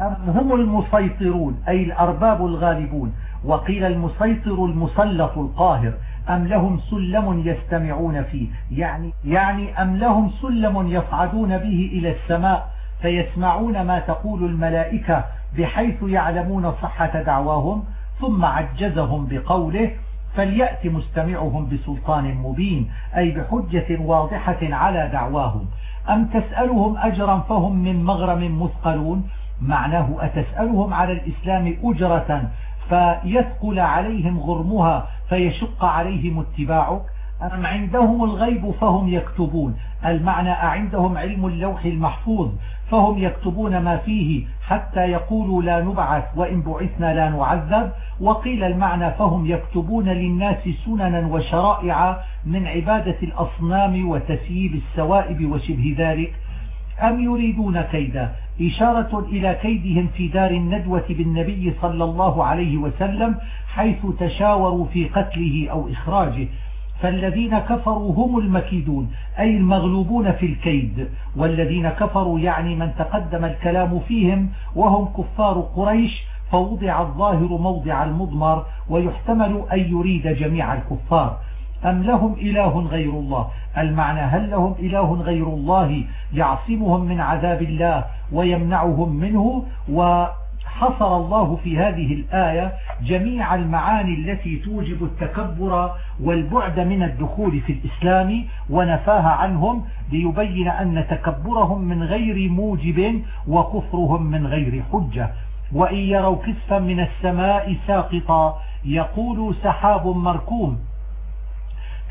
أم هم المسيطرون أي الأرباب الغالبون. وقيل المسيطر المسلط القاهر أم لهم سلم يستمعون فيه. يعني, يعني أم لهم سلم يصعدون به إلى السماء فيسمعون ما تقول الملائكة بحيث يعلمون صحة دعواهم. ثم عجزهم بقوله فليأت مستمعهم بسلطان مبين أي بحجة واضحة على دعواهم. أم تسألهم أجرا فهم من مغرم مثقلون؟ معناه أتسألهم على الإسلام أجرة فيثقل عليهم غرمها فيشق عليهم اتباعك أم عندهم الغيب فهم يكتبون؟ المعنى أعندهم علم اللوح المحفوظ فهم يكتبون ما فيه حتى يقولوا لا نبعث وإن بعثنا لا نعذب. وقيل المعنى فهم يكتبون للناس سننا وشرائع من عبادة الأصنام وتسييب السوائب وشبه ذلك. أم يريدون كيدا؟ إشارة إلى كيدهم في دار الندوة بالنبي صلى الله عليه وسلم حيث تشاوروا في قتله أو إخراجه. فالذين كفروا هم المكيدون أي المغلوبون في الكيد. والذين كفروا يعني من تقدم الكلام فيهم وهم كفار قريش فوضع الظاهر موضع المضمر ويحتمل أن يريد جميع الكفار. أم لهم إله غير الله؟ المعنى هل لهم إله غير الله يعصمهم من عذاب الله ويمنعهم منه؟ وحصر الله في هذه الآية جميع المعاني التي توجب التكبر والبعد من الدخول في الإسلام ونفاها عنهم ليبين أن تكبرهم من غير موجب وكفرهم من غير حجة. وإن يروا كسفا من السماء ساقطا يقول سحاب مركوم.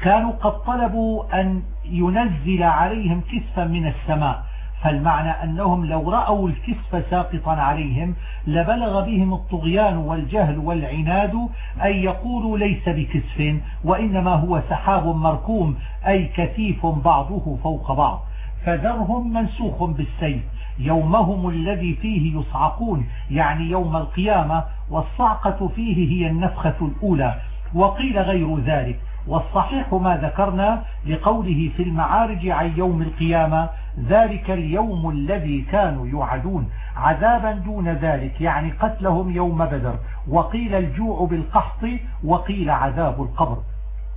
كانوا قد طلبوا أن ينزل عليهم كسفا من السماء. فالمعنى أنهم لو رأوا الكسف ساقطا عليهم لبلغ بهم الطغيان والجهل والعناد أن يقولوا ليس بكسف وإنما هو سحاب مركوم أي كثيف بعضه فوق بعض. فذرهم منسوخ بالسيف يومهم الذي فيه يصعقون يعني يوم القيامة والصعقة فيه هي النفخة الأولى وقيل غير ذلك. والصحيح ما ذكرنا لقوله في المعارج عن يوم القيامة ذلك اليوم الذي كانوا يوعدون. عذابا دون ذلك يعني قتلهم يوم بدر. وقيل الجوع بالقحط وقيل عذاب القبر.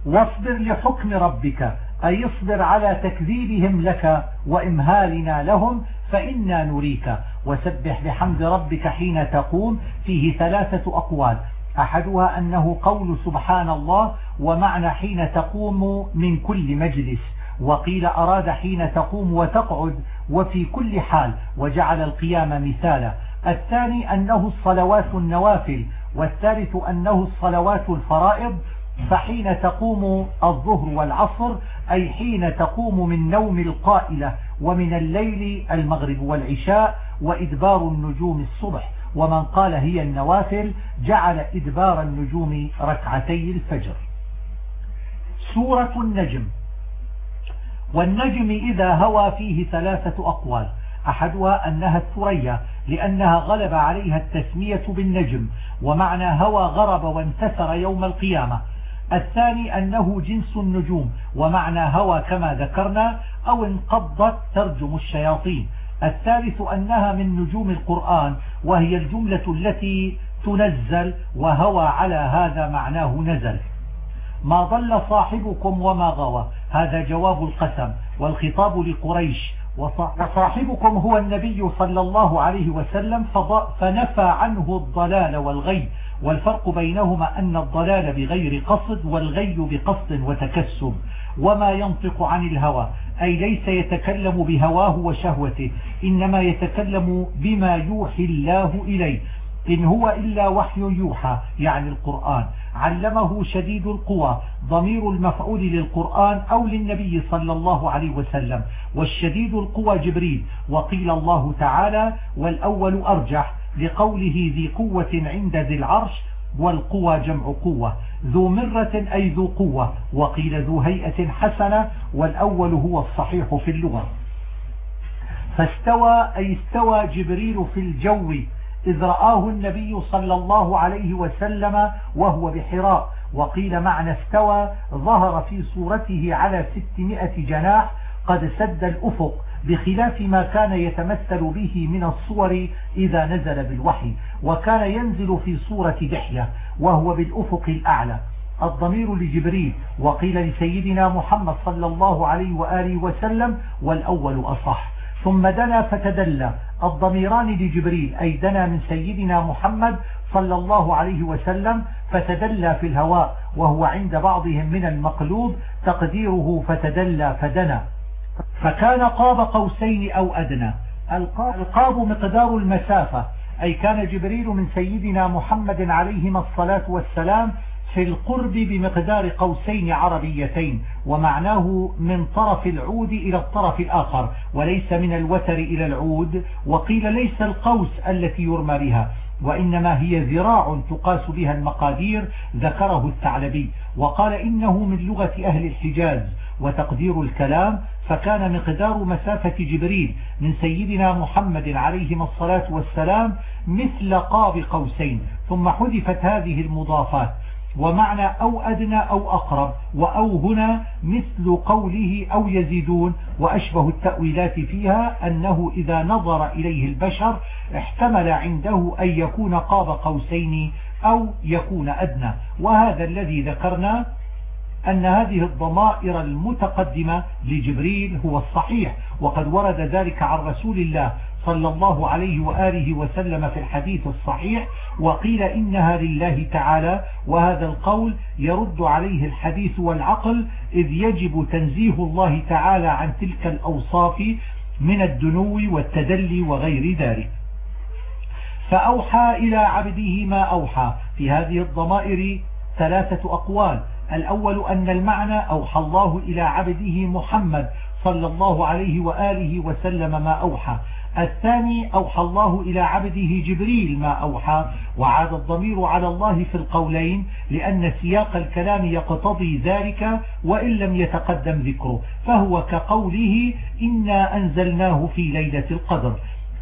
واصبر لحكم ربك أي اصبر على تكذيبهم لك وإمهالنا لهم فإنا نريك. وسبح بحمد ربك حين تقوم. فيه ثلاثة أقوال. أحدها أنه قول سبحان الله ومعنى حين تقوم من كل مجلس. وقيل أراد حين تقوم وتقعد وفي كل حال وجعل القيام مثالا. الثاني أنه الصلوات النوافل والثالث أنه الصلوات الفرائض فحين تقوم الظهر والعصر أي حين تقوم من نوم القائلة ومن الليل المغرب والعشاء وإدبار النجوم الصبح. ومن قال هي النوافل جعل إدبار النجوم ركعتي الفجر. سورة النجم. والنجم إذا هوى فيه ثلاثة أقوال. أحدها أنها الثريا لأنها غلب عليها التسمية بالنجم ومعنى هوى غرب وانتثر يوم القيامة. الثاني أنه جنس النجوم ومعنى هوى كما ذكرنا أو انقضت ترجم الشياطين. الثالث أنها من نجوم القرآن وهي الجملة التي تنزل وهوى على هذا معناه نزل. ما ضل صاحبكم وما غوى. هذا جواب القسم والخطاب لقريش. وصاحبكم هو النبي صلى الله عليه وسلم فنفى عنه الضلال والغي. والفرق بينهما أن الضلال بغير قصد والغي بقصد وتكسب. وما ينطق عن الهوى. أي ليس يتكلم بهواه وشهوته. إنما يتكلم بما يوحي الله إليه. إن هو إلا وحي يوحى يعني القرآن. علمه شديد القوى ضمير المفعول للقرآن أو للنبي صلى الله عليه وسلم والشديد القوى جبريل وقيل الله تعالى والأول أرجح لقوله ذي قوة عند ذي العرش والقوى جمع قوة ذو مرة أي ذو قوة وقيل ذو هيئة حسنة والأول هو الصحيح في اللغة. فاستوى أي استوى جبريل في الجو إذ رآه النبي صلى الله عليه وسلم وهو بحراء وقيل معنى استوى ظهر في صورته على ستمائة جناح قد سد الأفق بخلاف ما كان يتمثل به من الصور إذا نزل بالوحي وكان ينزل في صورة دحية وهو بالأفق الأعلى. الضمير لجبريل وقيل لسيدنا محمد صلى الله عليه وآله وسلم والأول أصح. ثم دنا فتدلى. الضميران لجبريل أي دنا من سيدنا محمد صلى الله عليه وسلم فتدلى في الهواء وهو عند بعضهم من المقلوب تقديره فتدلى فدنا. فكان قاب قوسين أو أدنى. القاب مقدار المسافة أي كان جبريل من سيدنا محمد عليهما الصلاة والسلام في القرب بمقدار قوسين عربيتين ومعناه من طرف العود إلى الطرف الآخر وليس من الوتر إلى العود وقيل ليس القوس التي يرمى بها وإنما هي ذراع تقاس بها المقادير ذكره الثعلبي وقال إنه من لغة أهل الحجاز وتقدير الكلام فكان مقدار مسافة جبريل من سيدنا محمد عليه الصلاة والسلام مثل قاب قوسين ثم حذفت هذه المضافات ومعنى أو أدنى أو أقرب وأو هنا مثل قوله أو يزيدون وأشبه التأويلات فيها أنه إذا نظر إليه البشر احتمل عنده أن يكون قاب قوسين أو يكون أدنى. وهذا الذي ذكرنا أن هذه الضمائر المتقدمة لجبريل هو الصحيح وقد ورد ذلك عن رسول الله صلى الله عليه وآله وسلم في الحديث الصحيح وقيل إنها لله تعالى وهذا القول يرد عليه الحديث والعقل إذ يجب تنزيه الله تعالى عن تلك الأوصاف من الدنو والتدلي وغير ذلك. فأوحى إلى عبده ما أوحى. في هذه الضمائر ثلاثة أقوال. الأول أن المعنى أوحى الله إلى عبده محمد صلى الله عليه وآله وسلم ما أوحى. الثاني أوحى الله إلى عبده جبريل ما أوحى وعاد الضمير على الله في القولين لأن سياق الكلام يقتضي ذلك وإن لم يتقدم ذكره فهو كقوله إنا أنزلناه في ليلة القدر.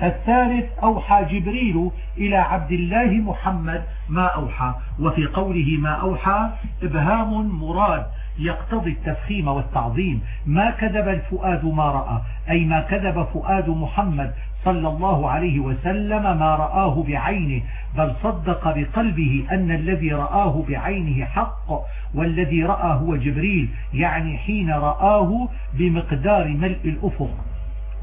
الثالث أوحى جبريل إلى عبد الله محمد ما أوحى وفي قوله ما أوحى إبهام مراد يقتضي التفخيم والتعظيم. ما كذب الفؤاد ما رأى أي ما كذب فؤاد محمد صلى الله عليه وسلم ما رآه بعينه. بل صدق بقلبه أن الذي رآه بعينه حق والذي رأى هو جبريل يعني حين رآه بمقدار ملء الأفق.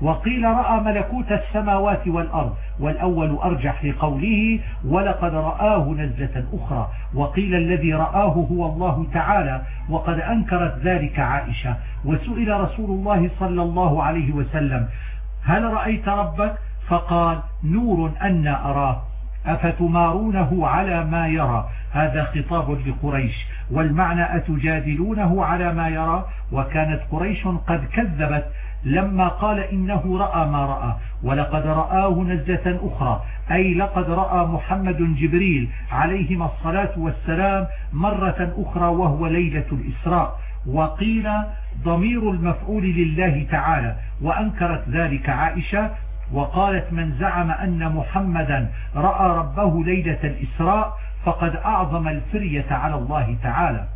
وقيل رأى ملكوت السماوات والأرض والأول أرجح لقوله ولقد رآه نزلة أخرى وقيل الذي رآه هو الله تعالى وقد أنكرت ذلك عائشة. وسئل رسول الله صلى الله عليه وسلم هل رأيت ربك؟ فقال نور أن أراه أفتمارونه على ما يرى؟ هذا خطاب لقريش. والمعنى أتجادلونه على ما يرى؟ وكانت قريش قد كذبت. لما قال إنه رأى ما رأى ولقد رآه نزلة أخرى أي لقد رأى محمد جبريل عليهما الصلاة والسلام مرة أخرى وهو ليلة الإسراء. وقيل ضمير المفعول لله تعالى وأنكرت ذلك عائشة وقالت من زعم أن محمدا رأى ربه ليلة الإسراء فقد أعظم الفرية على الله تعالى.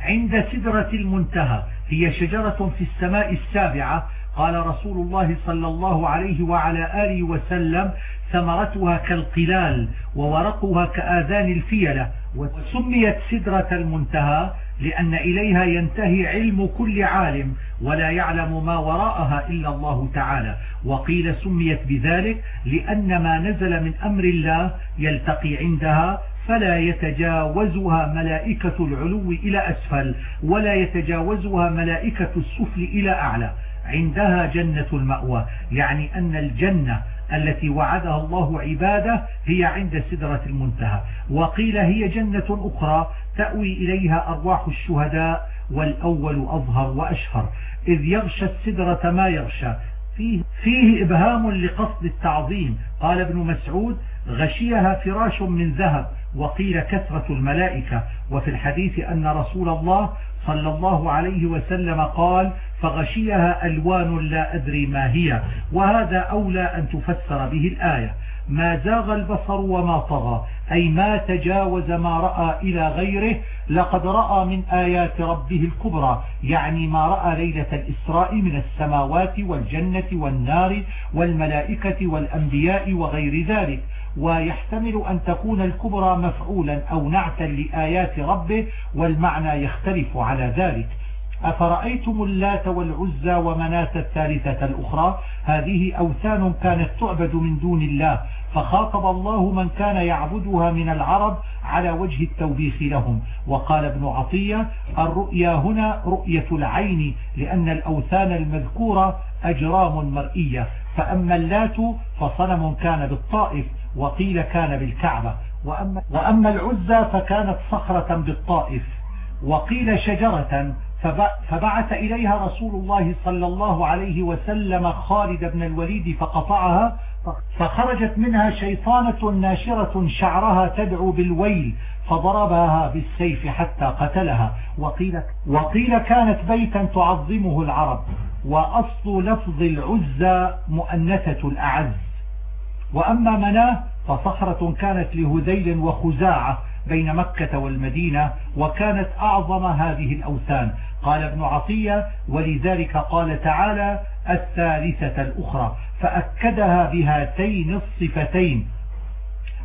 عند سدرة المنتهى هي شجرة في السماء السابعة. قال رسول الله صلى الله عليه وعلى آله وسلم ثمرتها كالقلال وورقها كآذان الفيلة. وسميت سدرة المنتهى لأن إليها ينتهي علم كل عالم ولا يعلم ما وراءها إلا الله تعالى. وقيل سميت بذلك لأن ما نزل من أمر الله يلتقي عندها فلا يتجاوزها ملائكة العلو إلى أسفل ولا يتجاوزها ملائكة السفل إلى أعلى. عندها جنة المأوى. يعني أن الجنة التي وعدها الله عباده هي عند سدرة المنتهى. وقيل هي جنة أخرى تأوي إليها أرواح الشهداء والأول أظهر وأشهر. إذ يغشى السدرة ما يغشى. فيه, فيه إبهام لقصد التعظيم. قال ابن مسعود غشيها فراش من ذهب وقيل كثرة الملائكة. وفي الحديث أن رسول الله صلى الله عليه وسلم قال فغشيها ألوان لا أدري ما هي وهذا أولى أن تفسر به الآية. ما زاغ البصر وما طغى أي ما تجاوز ما رأى إلى غيره لقد رأى من آيات ربه الكبرى يعني ما رأى ليلة الإسراء من السماوات والجنة والنار والملائكة والأنبياء وغير ذلك. ويحتمل أن تكون الكبرى مفعولا أو نعتا لآيات ربه والمعنى يختلف على ذلك. أفرأيتم اللات والعزى ومناة الثالثة الأخرى؟ هذه أوثان كانت تعبد من دون الله فخاطب الله من كان يعبدها من العرب على وجه التوبيخ لهم. وقال ابن عطية الرؤيا هنا رؤية العين لأن الأوثان المذكورة أجرام مرئية. فأما اللات فصنم كان بالطائف وقيل كان بالكعبة. وأما, وأما العزى فكانت صخرة بالطائف. وقيل شجرة فبعث إليها رسول الله صلى الله عليه وسلم خالد بن الوليد فقطعها فخرجت منها شيطانة ناشرة شعرها تدعو بالويل فضربها بالسيف حتى قتلها. وقيل, وقيل كانت بيتا تعظمه العرب. وأصل لفظ العزى مؤنثة الأعز. وأما مناه فصخرة كانت لهذيل وخزاعة بين مكة والمدينة وكانت أعظم هذه الأوثان. قال ابن عطية ولذلك قال تعالى الثالثة الأخرى فأكدها بهاتين الصفتين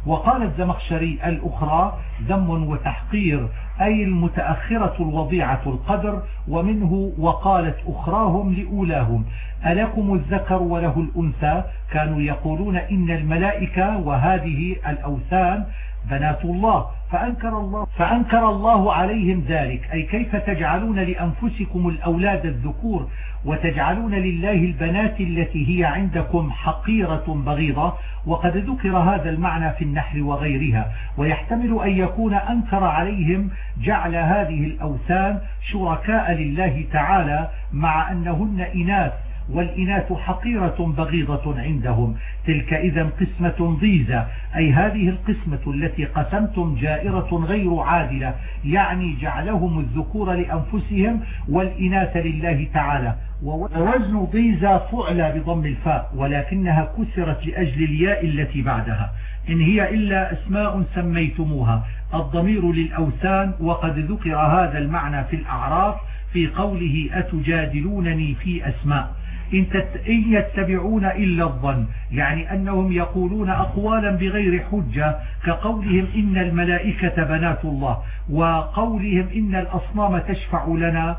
وقال الزمخشري الأخرى ذم وتحقير أي المتأخرة الوضيعة القدر ومنه وقالت أخراهم لأولاهم ألكم الذكر وله الأنثى؟ كانوا يقولون إن الملائكة وهذه الأوثان بنات الله. فأنكر الله, فأنكر الله عليهم ذلك. أي كيف تجعلون لأنفسكم الأولاد الذكور وتجعلون لله البنات التي هي عندكم حقيرة بغيضة وقد ذكر هذا المعنى في النحل وغيرها. ويحتمل أن يكون أنكر عليهم جعل هذه الأوثان شركاء لله تعالى مع أنهن إناث والإناث حقيرة بغيضة عندهم. تلك إذا قسمة ضيزة أي هذه القسمة التي قسمتم جائرة غير عادلة. يعني جعلهم الذكور لأنفسهم والإناث لله تعالى. ووزن ضيزة فعلى بضم الفاء ولكنها كسرت لأجل الياء التي بعدها. إن هي إلا أسماء سميتموها. الضمير للأوثان وقد ذكر هذا المعنى في الأعراف في قوله أتجادلونني في أسماء. إن يتبعون إلا الظن يعني أنهم يقولون أقوالا بغير حجة كقولهم إن الملائكة بنات الله وقولهم إن الأصنام تشفع لنا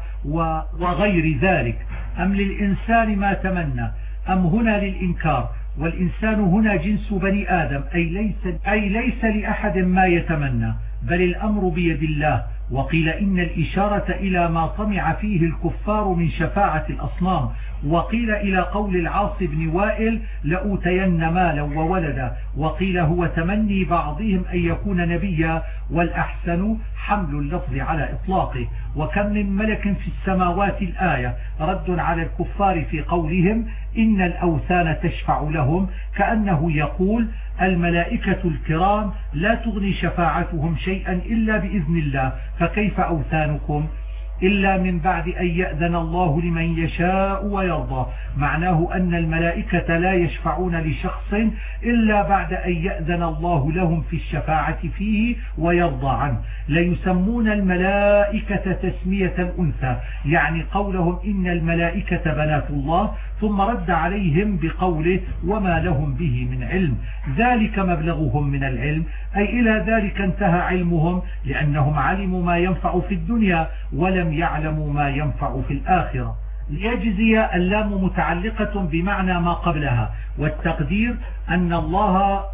وغير ذلك. أم للإنسان ما تمنى أم هنا للإنكار؟ والإنسان هنا جنس بني آدم أي ليس, أي ليس لأحد ما يتمنى بل الأمر بيد الله. وقيل إن الإشارة إلى ما طمع فيه الكفار من شفاعة الأصنام وقيل إلى قول العاص بن وائل لأوتين مالا وولدا. وقيل هو تمني بعضهم أن يكون نبيا والأحسن حمل اللفظ على إطلاقه. وكم من ملك في السماوات الآية. رد على الكفار في قولهم إن الأوثان تشفع لهم. كأنه يقول الملائكة الكرام لا تغني شفاعتهم شيئا إلا بإذن الله. فكيف أوثانكم؟ إلا من بعد أن يأذن الله لمن يشاء ويرضى. معناه أن الملائكة لا يشفعون لشخص إلا بعد أن يأذن الله لهم في الشفاعة فيه ويرضى عنه. ليسمون الملائكة تسمية الأنثى يعني قولهم إن الملائكة بنات الله ثم رد عليهم بقوله وما لهم به من علم. ذلك مبلغهم من العلم. أي إلى ذلك انتهى علمهم لأنهم علموا ما ينفع في الدنيا ولم يعلموا ما ينفع في الآخرة. ليجزي اللام متعلقة بمعنى ما قبلها. والتقدير أن الله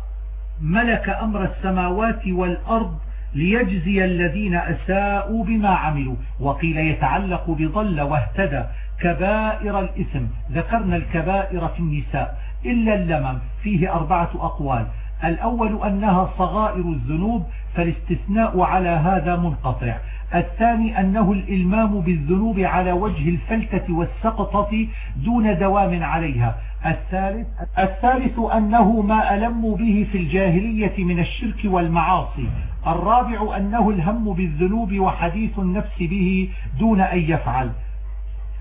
ملك أمر السماوات والأرض ليجزي الذين أساءوا بما عملوا. وقيل يتعلق بضل واهتدى. كبائر الإثم. ذكرنا الكبائر في النساء. إلا اللمم. فيه أربعة أقوال. الأول أنها صغائر الذنوب فالاستثناء على هذا منقطع. الثاني أنه الإلمام بالذنوب على وجه الفلتة والسقطة دون دوام عليها. الثالث, الثالث أنه ما ألموا به في الجاهلية من الشرك والمعاصي. الرابع أنه الهم بالذنوب وحديث النفس به دون أن يفعل.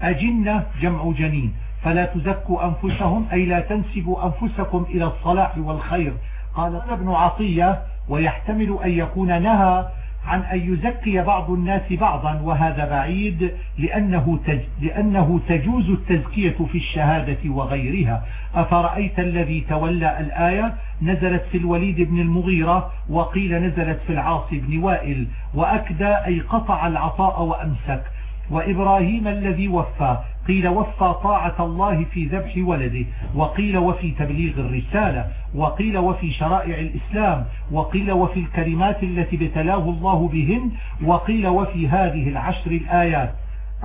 أجنة جمع جنين. فلا تزكوا أنفسهم أي لا تنسبوا أنفسكم إلى الصلاح والخير. قال ابن عطية ويحتمل أن يكون نهى عن أن يزكي بعض الناس بعضا وهذا بعيد لأنه, تج لأنه تجوز التزكية في الشهادة وغيرها. أفرأيت الذي تولى الآية؟ نزلت في الوليد بن المغيرة وقيل نزلت في العاص بن وائل. وأكدى أي قطع العطاء وأمسك. وإبراهيم الذي وفى. قيل وفى طاعة الله في ذبح ولده وقيل وفي تبليغ الرسالة وقيل وفي شرائع الإسلام وقيل وفي الكلمات التي ابتلاه الله بهن وقيل وفي هذه العشر الآيات.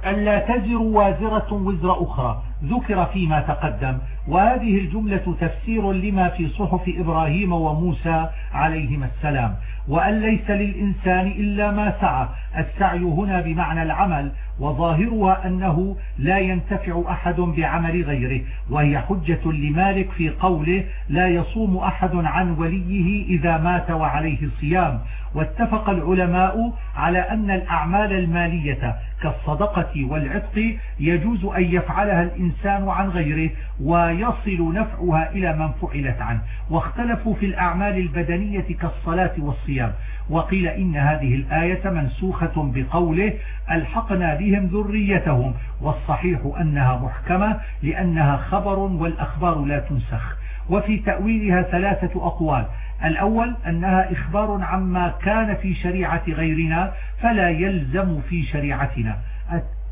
ألا تزر وازرة وزر أخرى. ذكر فيما تقدم وهذه الجملة تفسير لما في صحف إبراهيم وموسى عليهما السلام. وأن ليس للإنسان إلا ما سعى السعي هنا بمعنى العمل وظاهرها أنه لا ينتفع أحد بعمل غيره وهي حجة لمالك في قوله لا يصوم أحد عن وليه إذا مات وعليه صيام واتفق العلماء على أن الأعمال المالية كالصدقة والعتق يجوز أن يفعلها الإنسان الإنسان عن غيره ويصل نفعها إلى من فعلت عنه. واختلفوا في الأعمال البدنية كالصلاة والصيام. وقيل إن هذه الآية منسوخة بقوله ألحقنا بهم ذريتهم. والصحيح أنها محكمة لأنها خبر والأخبار لا تنسخ. وفي تأويلها ثلاثة أقوال. الأول أنها إخبار عما كان في شريعة غيرنا فلا يلزم في شريعتنا.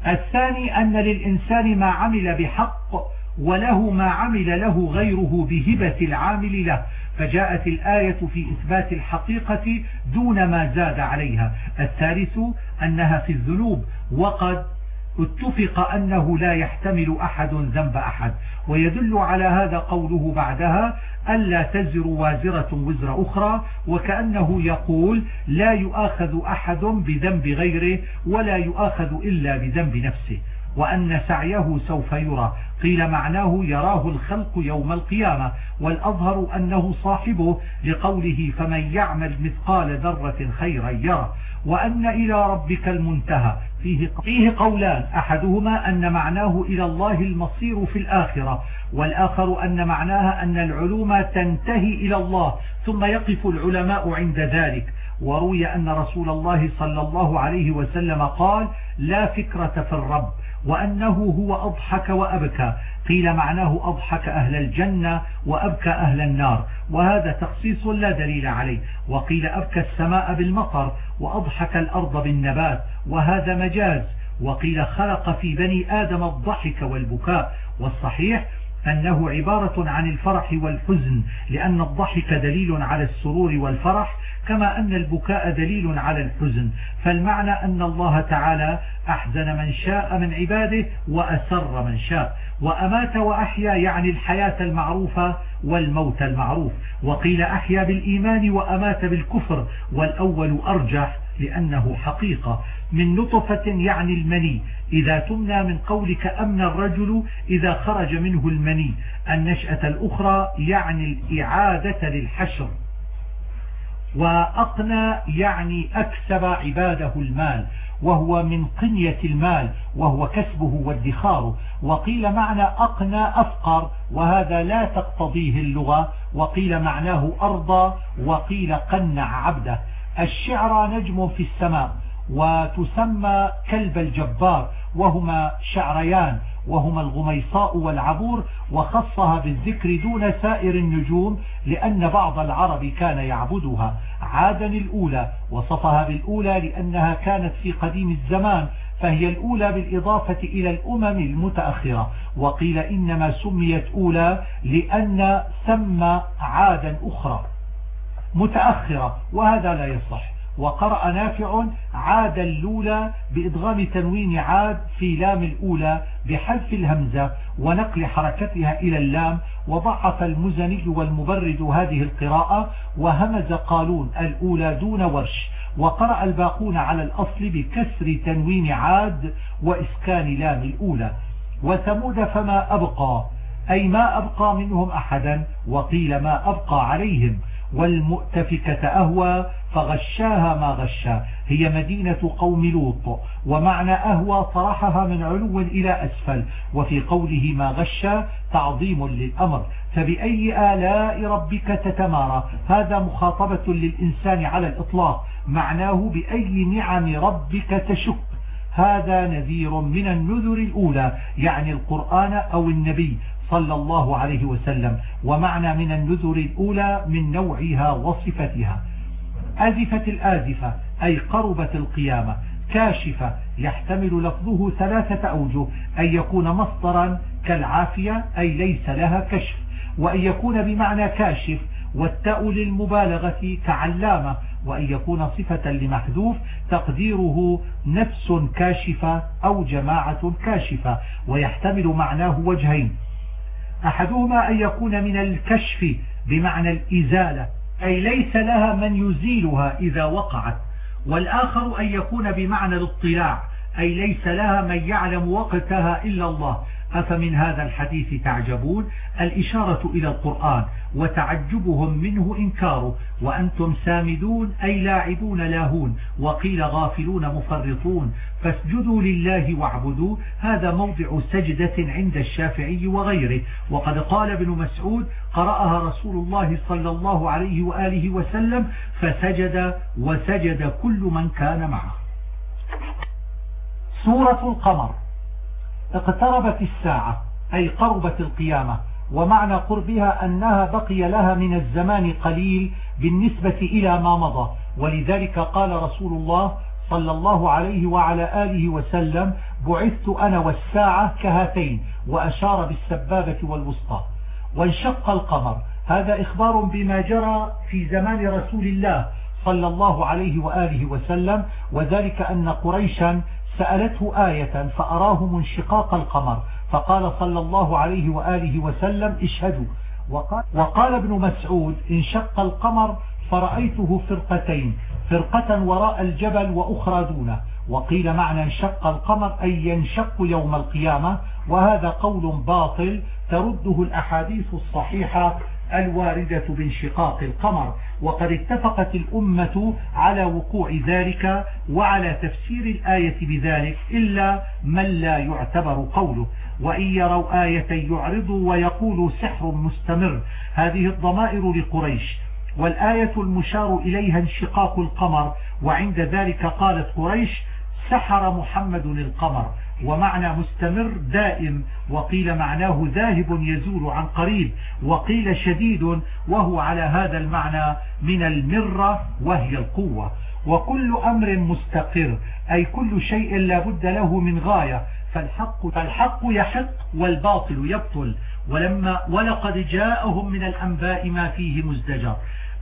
الثاني أن للإنسان ما عمل بحق وله ما عمل له غيره بهبة العامل له. فجاءت الآية في إثبات الحقيقة دون ما زاد عليها. الثالث أنها في الذنوب. وقد اتفق أنه لا يحتمل أحد ذنب أحد ويدل على هذا قوله بعدها ألا تزر وازرة وزر أخرى وكأنه يقول لا يؤاخذ أحد بذنب غيره ولا يؤاخذ إلا بذنب نفسه. وأن سعيه سوف يرى. قيل معناه يراه الخلق يوم القيامة والأظهر أنه صاحبه لقوله فمن يعمل مثقال ذرة خيرا يرى وأن إلى ربك المنتهى. فيه, فيه قولان أحدهما أن معناه إلى الله المصير في الآخرة والآخر أن معناها أن العلوم تنتهي إلى الله ثم يقف العلماء عند ذلك. وروي أن رسول الله صلى الله عليه وسلم قال لا فكرة في الرب. وأنه هو أضحك وأبكى. قيل معناه أضحك أهل الجنة وأبكى أهل النار. وهذا تخصيص لا دليل عليه. وقيل أبكى السماء بالمطر وأضحك الأرض بالنبات وهذا مجاز. وقيل خلق في بني آدم الضحك والبكاء. والصحيح أنه عبارة عن الفرح والحزن لأن الضحك دليل على السرور والفرح كما أن البكاء دليل على الحزن. فالمعنى أن الله تعالى أحزن من شاء من عباده وأسر من شاء. وأمات وأحيا يعني الحياة المعروفة والموت المعروف. وقيل أحيا بالإيمان وأمات بالكفر والأول أرجح لأنه حقيقة. من نطفة يعني المني. إذا تمنى من قولك أمن الرجل إذا خرج منه المني. النشأة الأخرى يعني الإعادة للحشر. وأقنى يعني أكسب عباده المال وهو من قنية المال وهو كسبه وادخاره. وقيل معنى أقنى أفقر وهذا لا تقتضيه اللغة. وقيل معناه أرضى وقيل قنع عبده. الشعر نجم في السماء. وتسمى كلب الجبار وهما شعريان وهما الغميصاء والعبور وخصها بالذكر دون سائر النجوم لأن بعض العرب كان يعبدها. عادا الأولى وصفها بالأولى لأنها كانت في قديم الزمان فهي الأولى بالإضافة إلى الأمم المتأخرة. وقيل إنما سميت أولى لأن ثم عادا أخرى متأخرة وهذا لا يصح. وقرأ نافع عاد اللولى بإدغام تنوين عاد في لام الأولى بحذف الهمزة ونقل حركتها إلى اللام وضعف المزني والمبرد هذه القراءة وهمز قالون الأولى دون ورش وقرأ الباقون على الأصل بكسر تنوين عاد وإسكان لام الأولى. وثمود فما أبقى أي ما أبقى منهم أحدا وقيل ما أبقى عليهم. والمؤتفكة أهوى فغشاها ما غشا. هي مدينة قوم لوط ومعنى أهوى طرحها من علو إلى أسفل. وفي قوله ما غشا تعظيم للأمر. فبأي آلاء ربك تتمارى؟ هذا مخاطبة للإنسان على الإطلاق. معناه بأي نعم ربك تشك. هذا نذير من النذر الأولى يعني القرآن أو النبي. صلى الله عليه وسلم. ومعنى من النذر الأولى من نوعها وصفتها. أزفت الآزفة أي قربت القيامة. كاشفة يحتمل لفظه ثلاثة أوجه. أن يكون مصدرا كالعافية أي ليس لها كشف. وأن يكون بمعنى كاشف والتاء للمبالغة كعلامة. وأن يكون صفة لمحذوف تقديره نفس كاشفة أو جماعة كاشفة. ويحتمل معناه وجهين. أحدهما أن يكون من الكشف بمعنى الإزالة أي ليس لها من يزيلها إذا وقعت. والآخر أن يكون بمعنى الاطلاع أي ليس لها من يعلم وقتها إلا الله. أفمن هذا الحديث تعجبون؟ الإشارة إلى القرآن وتعجبهم منه إنكاره. وأنتم سامدون أي لاعبون لاهون. وقيل غافلون مفرطون. فاسجدوا لله واعبدوا هذا موضع سجدة عند الشافعي وغيره. وقد قال ابن مسعود قرأها رسول الله صلى الله عليه وآله وسلم فسجد وسجد كل من كان معه. سورة القمر. اقتربت الساعة أي قربت القيامة ومعنى قربها أنها بقي لها من الزمان قليل بالنسبة إلى ما مضى. ولذلك قال رسول الله صلى الله عليه وعلى آله وسلم بعثت أنا والساعة كهاتين وأشار بالسبابة والوسطى. وانشق القمر. هذا إخبار بما جرى في زمان رسول الله صلى الله عليه وآله وسلم وذلك أن قريشا سألته آية فأراه انشقاق القمر فقال صلى الله عليه وآله وسلم اشهدوا. وقال, وقال ابن مسعود انشق القمر فرأيته فرقتين فرقة وراء الجبل وأخرى دونه. وقيل معنى انشق القمر أي ينشق يوم القيامة وهذا قول باطل ترده الأحاديث الصحيحة الواردة بانشقاق القمر وقد اتفقت الأمة على وقوع ذلك وعلى تفسير الآية بذلك إلا من لا يعتبر قوله. وإن يروا آية يعرضوا ويقولوا سحر مستمر. هذه الضمائر لقريش. والآية المشار إليها انشقاق القمر. وعند ذلك قالت قريش سحر محمد القمر. ومعنى مستمر دائم وقيل معناه ذاهب يزول عن قريب وقيل شديد وهو على هذا المعنى من المرة وهي القوة. وكل أمر مستقر أي كل شيء لا بد له من غاية فالحق, فالحق يحق والباطل يبطل. ولما ولقد جاءهم من الأنباء ما فيه مزدجر.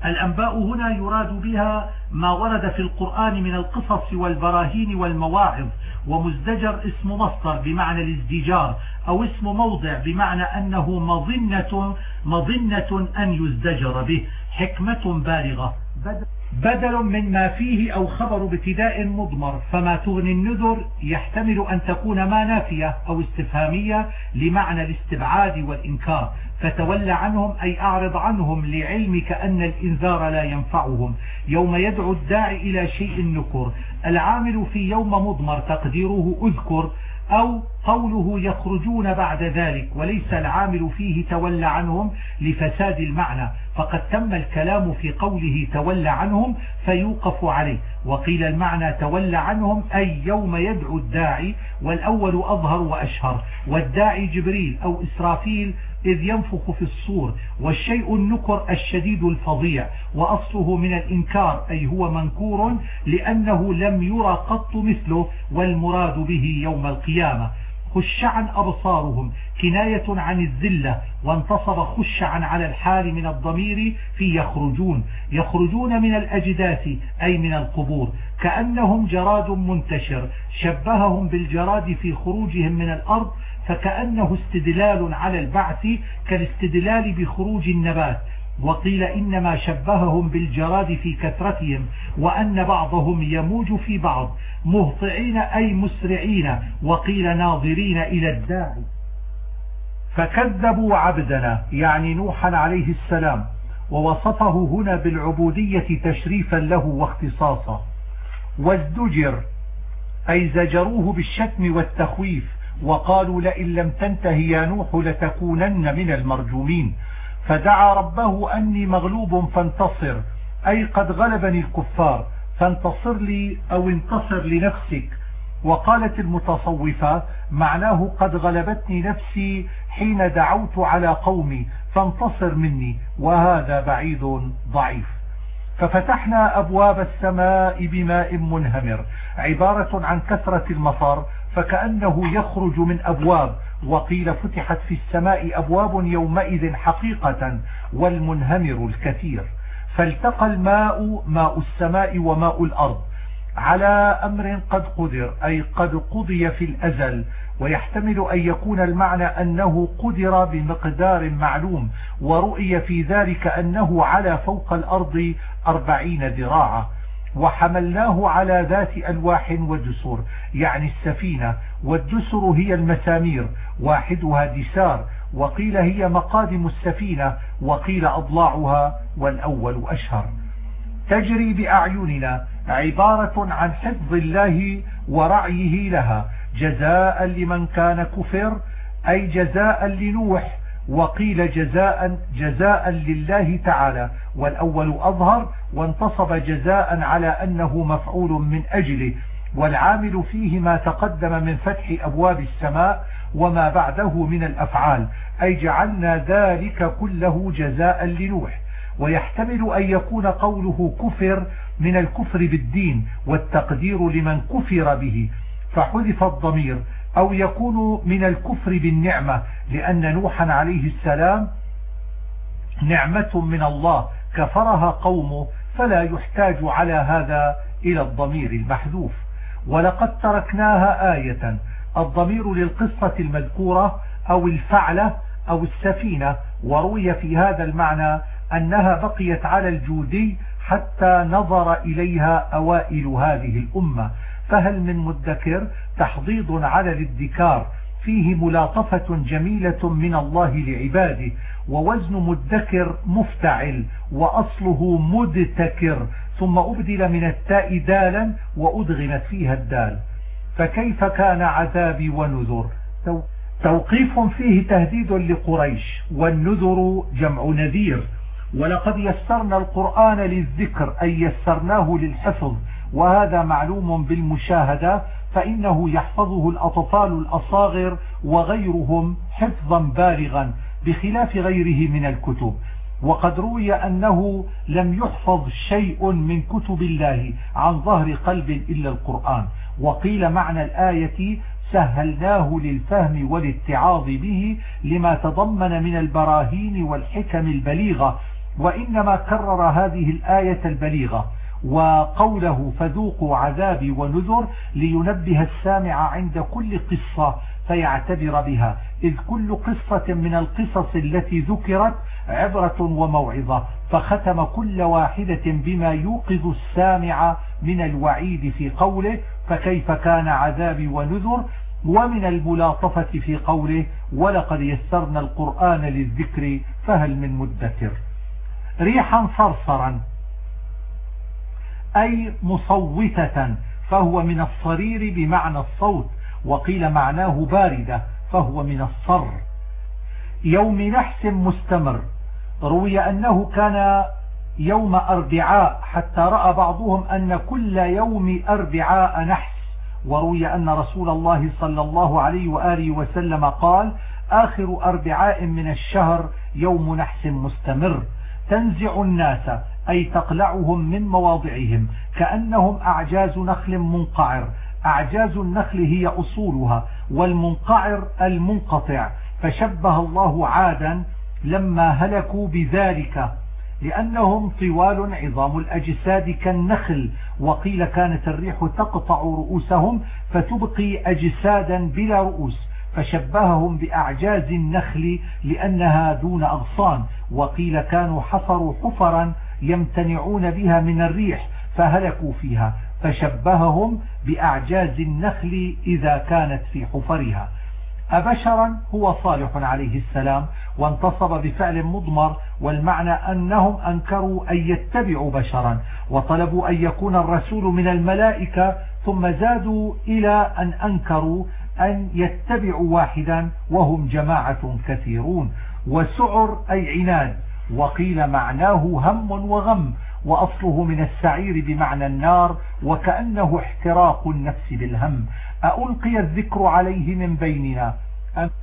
الأنباء هنا يراد بها ما ورد في القرآن من القصص والبراهين والمواعظ. ومزدجر اسم مصدر بمعنى الازدجار أو اسم موضع بمعنى أنه مظنة, مظنة أن يزدجر به. حكمة بالغة. بدل من ما فيه أو خبر ابتداء مضمر فما تغني النذر يحتمل أن تكون ما نافية أو استفهامية لمعنى الاستبعاد والإنكار. فتولى عنهم أي أعرض عنهم لعلمك أن الإنذار لا ينفعهم. يوم يدعو الداعي إلى شيء نكر. العامل في يوم مضمر تقديره أذكر أو قوله يخرجون بعد ذلك وليس العامل فيه تولى عنهم لفساد المعنى. فقد تم الكلام في قوله تولى عنهم فيوقف عليه. وقيل المعنى تولى عنهم أي يوم يدعو الداعي والأول أظهر وأشهر. والداعي جبريل أو إسرافيل إذ ينفخ في الصور والشيء النكر الشديد الفظيع وأصله من الإنكار أي هو منكور لأنه لم يرى قط مثله والمراد به يوم القيامة. خشعا أبصارهم كناية عن الذلة وانتصب خشعا على الحال من الضمير في يخرجون. يخرجون من الأجداث أي من القبور. كأنهم جراد منتشر شبههم بالجراد في خروجهم من الأرض فكأنه استدلال على البعث كالاستدلال بخروج النبات وقيل إنما شبههم بالجراد في كثرتهم وأن بعضهم يموج في بعض مهطعين أي مسرعين وقيل ناظرين إلى الداعي فكذبوا عبدنا يعني نوحا عليه السلام ووصفه هنا بالعبودية تشريفا له واختصاصا. وازدجر أي زجروه بالشتم والتخويف وقالوا لئن لم تنته يا نوح لتكونن من المرجومين. فدعا ربه أني مغلوب فانتصر أي قد غلبني الكفار فانتصر لي أو انتصر لنفسك. وقالت المتصوفة معناه قد غلبتني نفسي حين دعوت على قومي فانتصر مني وهذا بعيد ضعيف. ففتحنا أبواب السماء بماء منهمر عبارة عن كثرة المطر فكأنه يخرج من أبواب وقيل فتحت في السماء أبواب يومئذ حقيقة والمنهمر الكثير. فالتقى الماء ماء السماء وماء الأرض. على أمر قد قدر أي قد قضي في الأزل. ويحتمل أن يكون المعنى أنه قدر بمقدار معلوم. ورؤي في ذلك أنه على فوق الأرض أربعين ذراعا وحملناه على ذات ألواح ودسر يعني السفينة. والدسر هي المسامير واحدها دسار وقيل هي مقادم السفينة وقيل أضلاعها والأول أشهر. تجري بأعيننا عبارة عن حفظ الله ورعيه لها جزاء لمن كان كفر أي جزاء لنوح وقيل جزاء جزاء لله تعالى. والأول أظهر وانتصب جزاء على أنه مفعول من أجله. والعامل فيه ما تقدم من فتح أبواب السماء وما بعده من الأفعال. أي جعلنا ذلك كله جزاء لنوح. ويحتمل أن يكون قوله كفر من الكفر بالدين والتقدير لمن كفر به. فحذف الضمير. أو يكون من الكفر بالنعمة لأن نوحا عليه السلام نعمة من الله كفرها قومه فلا يحتاج على هذا إلى الضمير المحذوف. ولقد تركناها آية الضمير للقصة المذكورة أو الفعلة أو السفينة وروي في هذا المعنى أنها بقيت على الجودي حتى نظر إليها أوائل هذه الأمة. فهل من مدكر تحضيض على الادكار فيه ملاطفة جميلة من الله لعباده ووزن مدكر مفتعل وأصله مدتكر ثم أبدل من التاء دالا وأدغمت فيها الدال. فكيف كان عذابي ونذر؟ توقيف فيه تهديد لقريش والنذر جمع نذير. ولقد يسرنا القرآن للذكر أي يسرناه للحفظ. وهذا معلوم بالمشاهدة فإنه يحفظه الأطفال الأصاغر وغيرهم حفظا بالغا بخلاف غيره من الكتب. وقد روي أنه لم يحفظ شيء من كتب الله عن ظهر قلب إلا القرآن. وقيل معنى الآية سهلناه للفهم والاتعاظ به لما تضمن من البراهين والحكم البليغة. وإنما كرر هذه الآية البليغة. وقوله فذوقوا عذابي ونذر لينبه السامع عند كل قصة فيعتبر بها. إذ كل قصة من القصص التي ذكرت عبرة وموعظة فختم كل واحدة بما يوقظ السامع من الوعيد في قوله فكيف كان عذابي ونذر؟ ومن الملاطفة في قوله ولقد يسرنا القرآن للذكر فهل من مدكر؟ ريحا صرصرا أي مصوتة فهو من الصرير بمعنى الصوت وقيل معناه باردة فهو من الصر. يوم نحس مستمر. روي أنه كان يوم أربعاء حتى رأى بعضهم أن كل يوم أربعاء نحس. وروي أن رسول الله صلى الله عليه وآله وسلم قال آخر أربعاء من الشهر يوم نحس مستمر. تنزع الناس. أي تقلعهم من مواضعهم كأنهم أعجاز نخل منقعر. أعجاز النخل هي أصولها والمنقعر المنقطع. فشبه الله عادا لما هلكوا بذلك لأنهم طوال عظام الأجساد كالنخل. وقيل كانت الريح تقطع رؤوسهم فتبقي أجسادا بلا رؤوس. فشبههم بأعجاز النخل لأنها دون أغصان. وقيل كانوا حفروا حفرا يمتنعون بها من الريح فهلكوا فيها فشبههم بأعجاز النخل إذا كانت في حفرها. أبشرا هو صالح عليه السلام وانتصب بفعل مضمر والمعنى أنهم أنكروا أن يتبعوا بشرا وطلبوا أن يكون الرسول من الملائكة ثم زادوا إلى أن أنكروا أن يتبعوا واحدا وهم جماعة كثيرون. وسعر أي عناد وقيل معناه هم وغم وأصله من السعير بمعنى النار وكأنه احتراق النفس بالهم. ألقي الذكر عليه من بيننا؟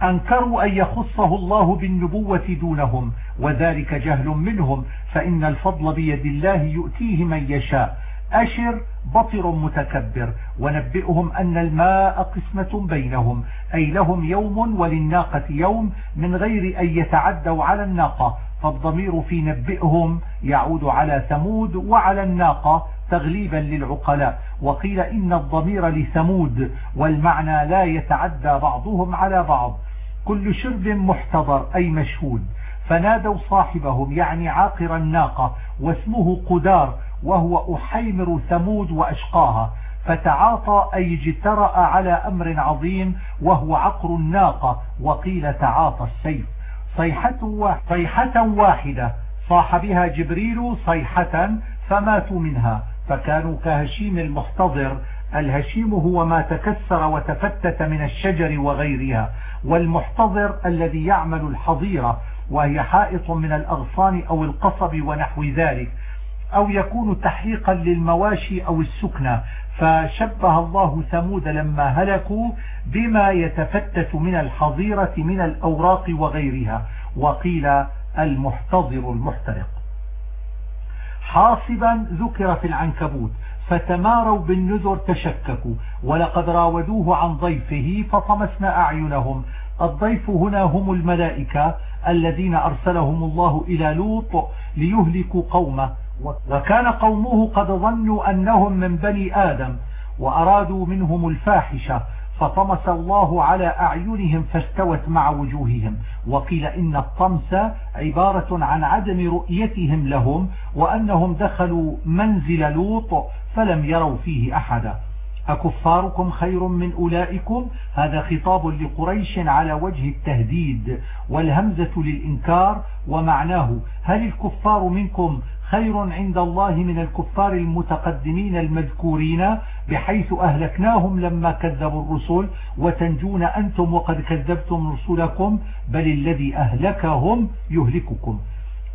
أنكروا أن يخصه الله بالنبوة دونهم وذلك جهل منهم فإن الفضل بيد الله يؤتيه من يشاء. أشر بطر متكبر ونبئهم أن الماء قسمة بينهم أي لهم يوم وللناقة يوم من غير أن يتعدوا على الناقة. فالضمير في نبئهم يعود على ثمود وعلى الناقة تغليبا للعقلاء. وقيل إن الضمير لثمود والمعنى لا يتعدى بعضهم على بعض. كل شرب محتضر أي مشهود. فنادوا صاحبهم يعني عاقر الناقة واسمه قدار وهو أحيمر ثمود وأشقاها. فتعاطى أي اجترأ على أمر عظيم وهو عقر الناقة. وقيل تعاطى السيف. صيحة, صيحة واحدة. صاح بها جبريل صيحة فماتوا منها. فكانوا كهشيم المحتضر. الهشيم هو ما تكسر وتفتت من الشجر وغيرها. والمحتضر الذي يعمل الحظيرة وهي حائط من الأغصان أو القصب ونحو ذلك. أو يكون تحريقا للمواشي أو السكنة. فشبه الله ثمود لما هلكوا بما يتفتت من الحظيرة من الأوراق وغيرها وقيل المحتضر المحترق. حاصبا ذكر في العنكبوت فتماروا بالنذر تشككوا ولقد راودوه عن ضيفه فطمسنا أعينهم. الضيف هنا هم الملائكة الذين أرسلهم الله إلى لوط ليهلكوا قومه. وكان قومه قد ظنوا أنهم من بني آدم وأرادوا منهم الفاحشة فطمس الله على أعينهم فاستوت مع وجوههم وقيل إن الطمس عبارة عن عدم رؤيتهم لهم وأنهم دخلوا منزل لوط فلم يروا فيه أحدا. أكفاركم خير من أولئكم؟ هذا خطاب لقريش على وجه التهديد والهمزة للإنكار ومعناه هل الكفار منكم خير عند الله من الكفار المتقدمين المذكورين بحيث أهلكناهم لما كذبوا الرسل. وتنجون أنتم وقد كذبتم رسلكم بل الذي أهلكهم يهلككم.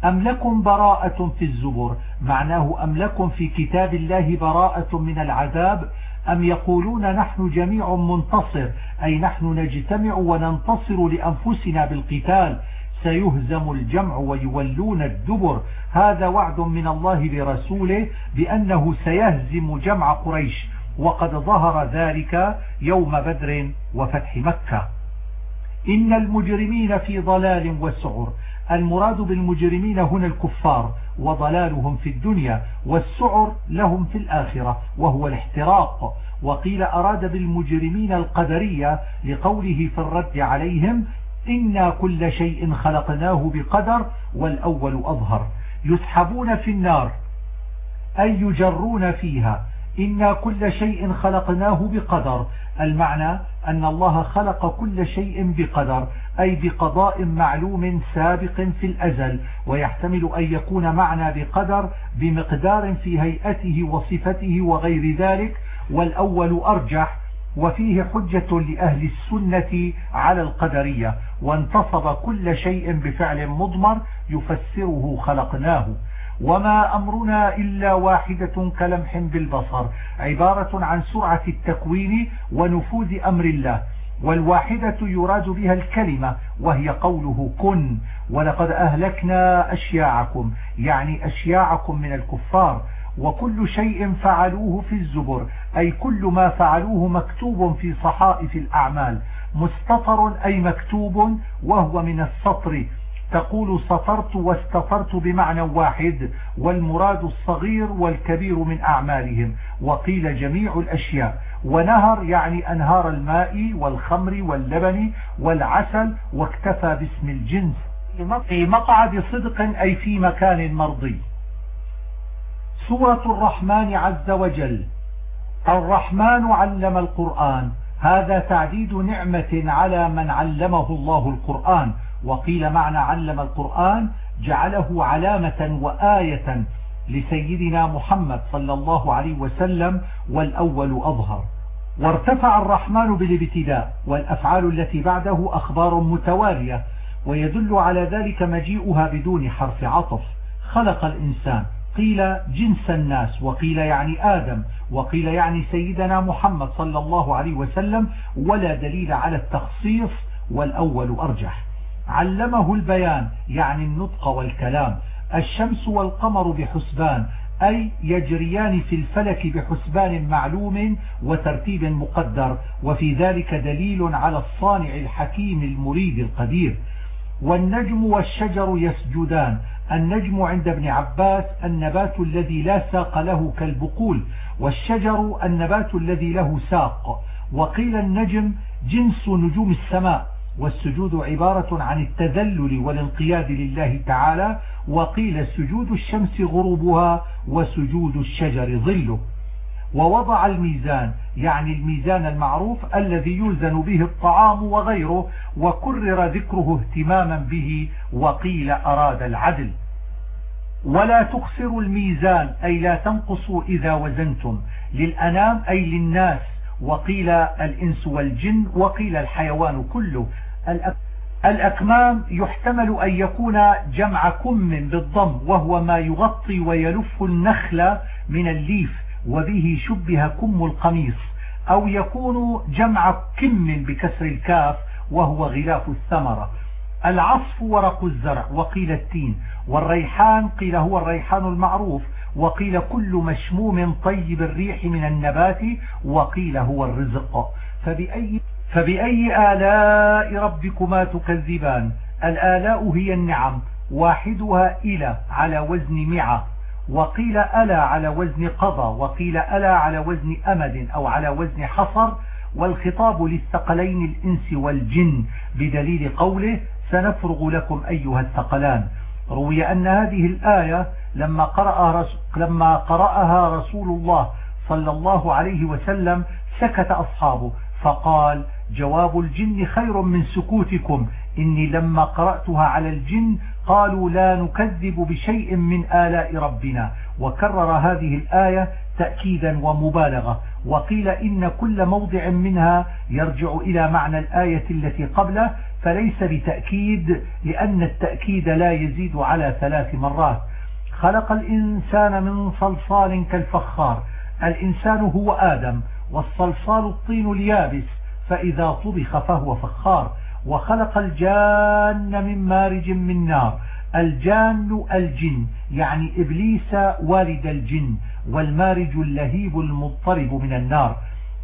أم لكم براءة في الزبر؟ معناه أم لكم في كتاب الله براءة من العذاب؟ أم يقولون نحن جميع منتصر أي نحن نجتمع وننتصر لأنفسنا بالقتال؟ سيهزم الجمع ويولون الدبر. هذا وعد من الله لرسوله بأنه سيهزم جمع قريش وقد ظهر ذلك يوم بدر وفتح مكة. إن المجرمين في ضلال وسعر. المراد بالمجرمين هنا الكفار وضلالهم في الدنيا والسعر لهم في الآخرة وهو الاحتراق. وقيل أراد بالمجرمين القدرية لقوله في الرد عليهم إنا كل شيء خلقناه بقدر والأول أظهر. يسحبون في النار أي يجرون فيها. إنا كل شيء خلقناه بقدر. المعنى أن الله خلق كل شيء بقدر أي بقضاء معلوم سابق في الأزل ويحتمل أن يكون معنى بقدر بمقدار في هيئته وصفته وغير ذلك والأول أرجح وفيه حجة لأهل السنة على القدرية وانتصب كل شيء بفعل مضمر يفسره خلقناه. وما أمرنا إلا واحدة كلمح بالبصر عبارة عن سرعة التكوين ونفوذ أمر الله. والواحدة يراد بها الكلمة وهي قوله كن. ولقد أهلكنا أشياعكم يعني أشياعكم من الكفار. وكل شيء فعلوه في الزبر أي كل ما فعلوه مكتوب في صحائف الأعمال مستطر أي مكتوب وهو من السطر. تقول سطرت واستطرت بمعنى واحد والمراد الصغير والكبير من أعمالهم. وقيل جميع الأشياء. ونهر يعني أنهار الماء والخمر واللبن والعسل واكتفى باسم الجنس. في مقعد صدق أي في مكان مرضي. سورة الرحمن عز وجل. الرحمن علم القرآن. هذا تعديد نعمة على من علمه الله القرآن. وقيل معنى علم القرآن جعله علامة وآية لسيدنا محمد صلى الله عليه وسلم والأول أظهر. وارتفع الرحمن بالابتداء والأفعال التي بعده أخبار متوالية ويدل على ذلك مجيئها بدون حرف عطف. خلق الإنسان. قيل جنس الناس وقيل يعني آدم وقيل يعني سيدنا محمد صلى الله عليه وسلم ولا دليل على التخصيص والأول أرجح. علمه البيان يعني النطق والكلام. الشمس والقمر بحسبان أي يجريان في الفلك بحسبان معلوم وترتيب مقدر. وفي ذلك دليل على الصانع الحكيم المريد القدير. والنجم والشجر يسجدان. النجم عند ابن عباس النبات الذي لا ساق له كالبقول والشجر النبات الذي له ساق. وقيل النجم جنس نجوم السماء والسجود عبارة عن التذلل والانقياد لله تعالى. وقيل سجود الشمس غروبها وسجود الشجر ظله. ووضع الميزان يعني الميزان المعروف الذي يوزن به الطعام وغيره وكرر ذكره اهتماما به وقيل أراد العدل. ولا تخسروا الميزان أي لا تنقصوا إذا وزنتم للأنام أي للناس وقيل الإنس والجن وقيل الحيوان كله. الأكمام يحتمل أن يكون جمع كم بالضم وهو ما يغطي ويلف النخل من الليف. وبه شبه كم القميص أو يكون جمع كم بكسر الكاف وهو غلاف الثمرة. العصف ورق الزرع وقيل التين. والريحان قيل هو الريحان المعروف. وقيل كل مشموم طيب الريح من النبات وقيل هو الرزق. فبأي, فبأي آلاء ربكما تكذبان؟ الآلاء هي النعم واحدها إلى على وزن معة وقيل ألا على وزن قضى وقيل ألا على وزن أمد أو على وزن حصر والخطاب للثقلين الإنس والجن بدليل قوله سنفرغ لكم أيها الثقلان روي أن هذه الآية لما, قرأ لما قرأها رسول الله صلى الله عليه وسلم سكت أصحابه فقال جواب الجن خير من سكوتكم إني لما قرأتها على الجن قالوا لا نكذب بشيء من آلاء ربنا. وكرر هذه الآية تأكيدا ومبالغة. وقيل إن كل موضع منها يرجع إلى معنى الآية التي قبله فليس بتأكيد لأن التأكيد لا يزيد على ثلاث مرات. خلق الإنسان من صلصال كالفخار. الإنسان هو آدم والصلصال الطين اليابس فإذا طبخ فهو فخار. وخلق الجان من مارج من نار. الجان الجن يعني إبليس والد الجن والمارج اللهيب المضطرب من النار.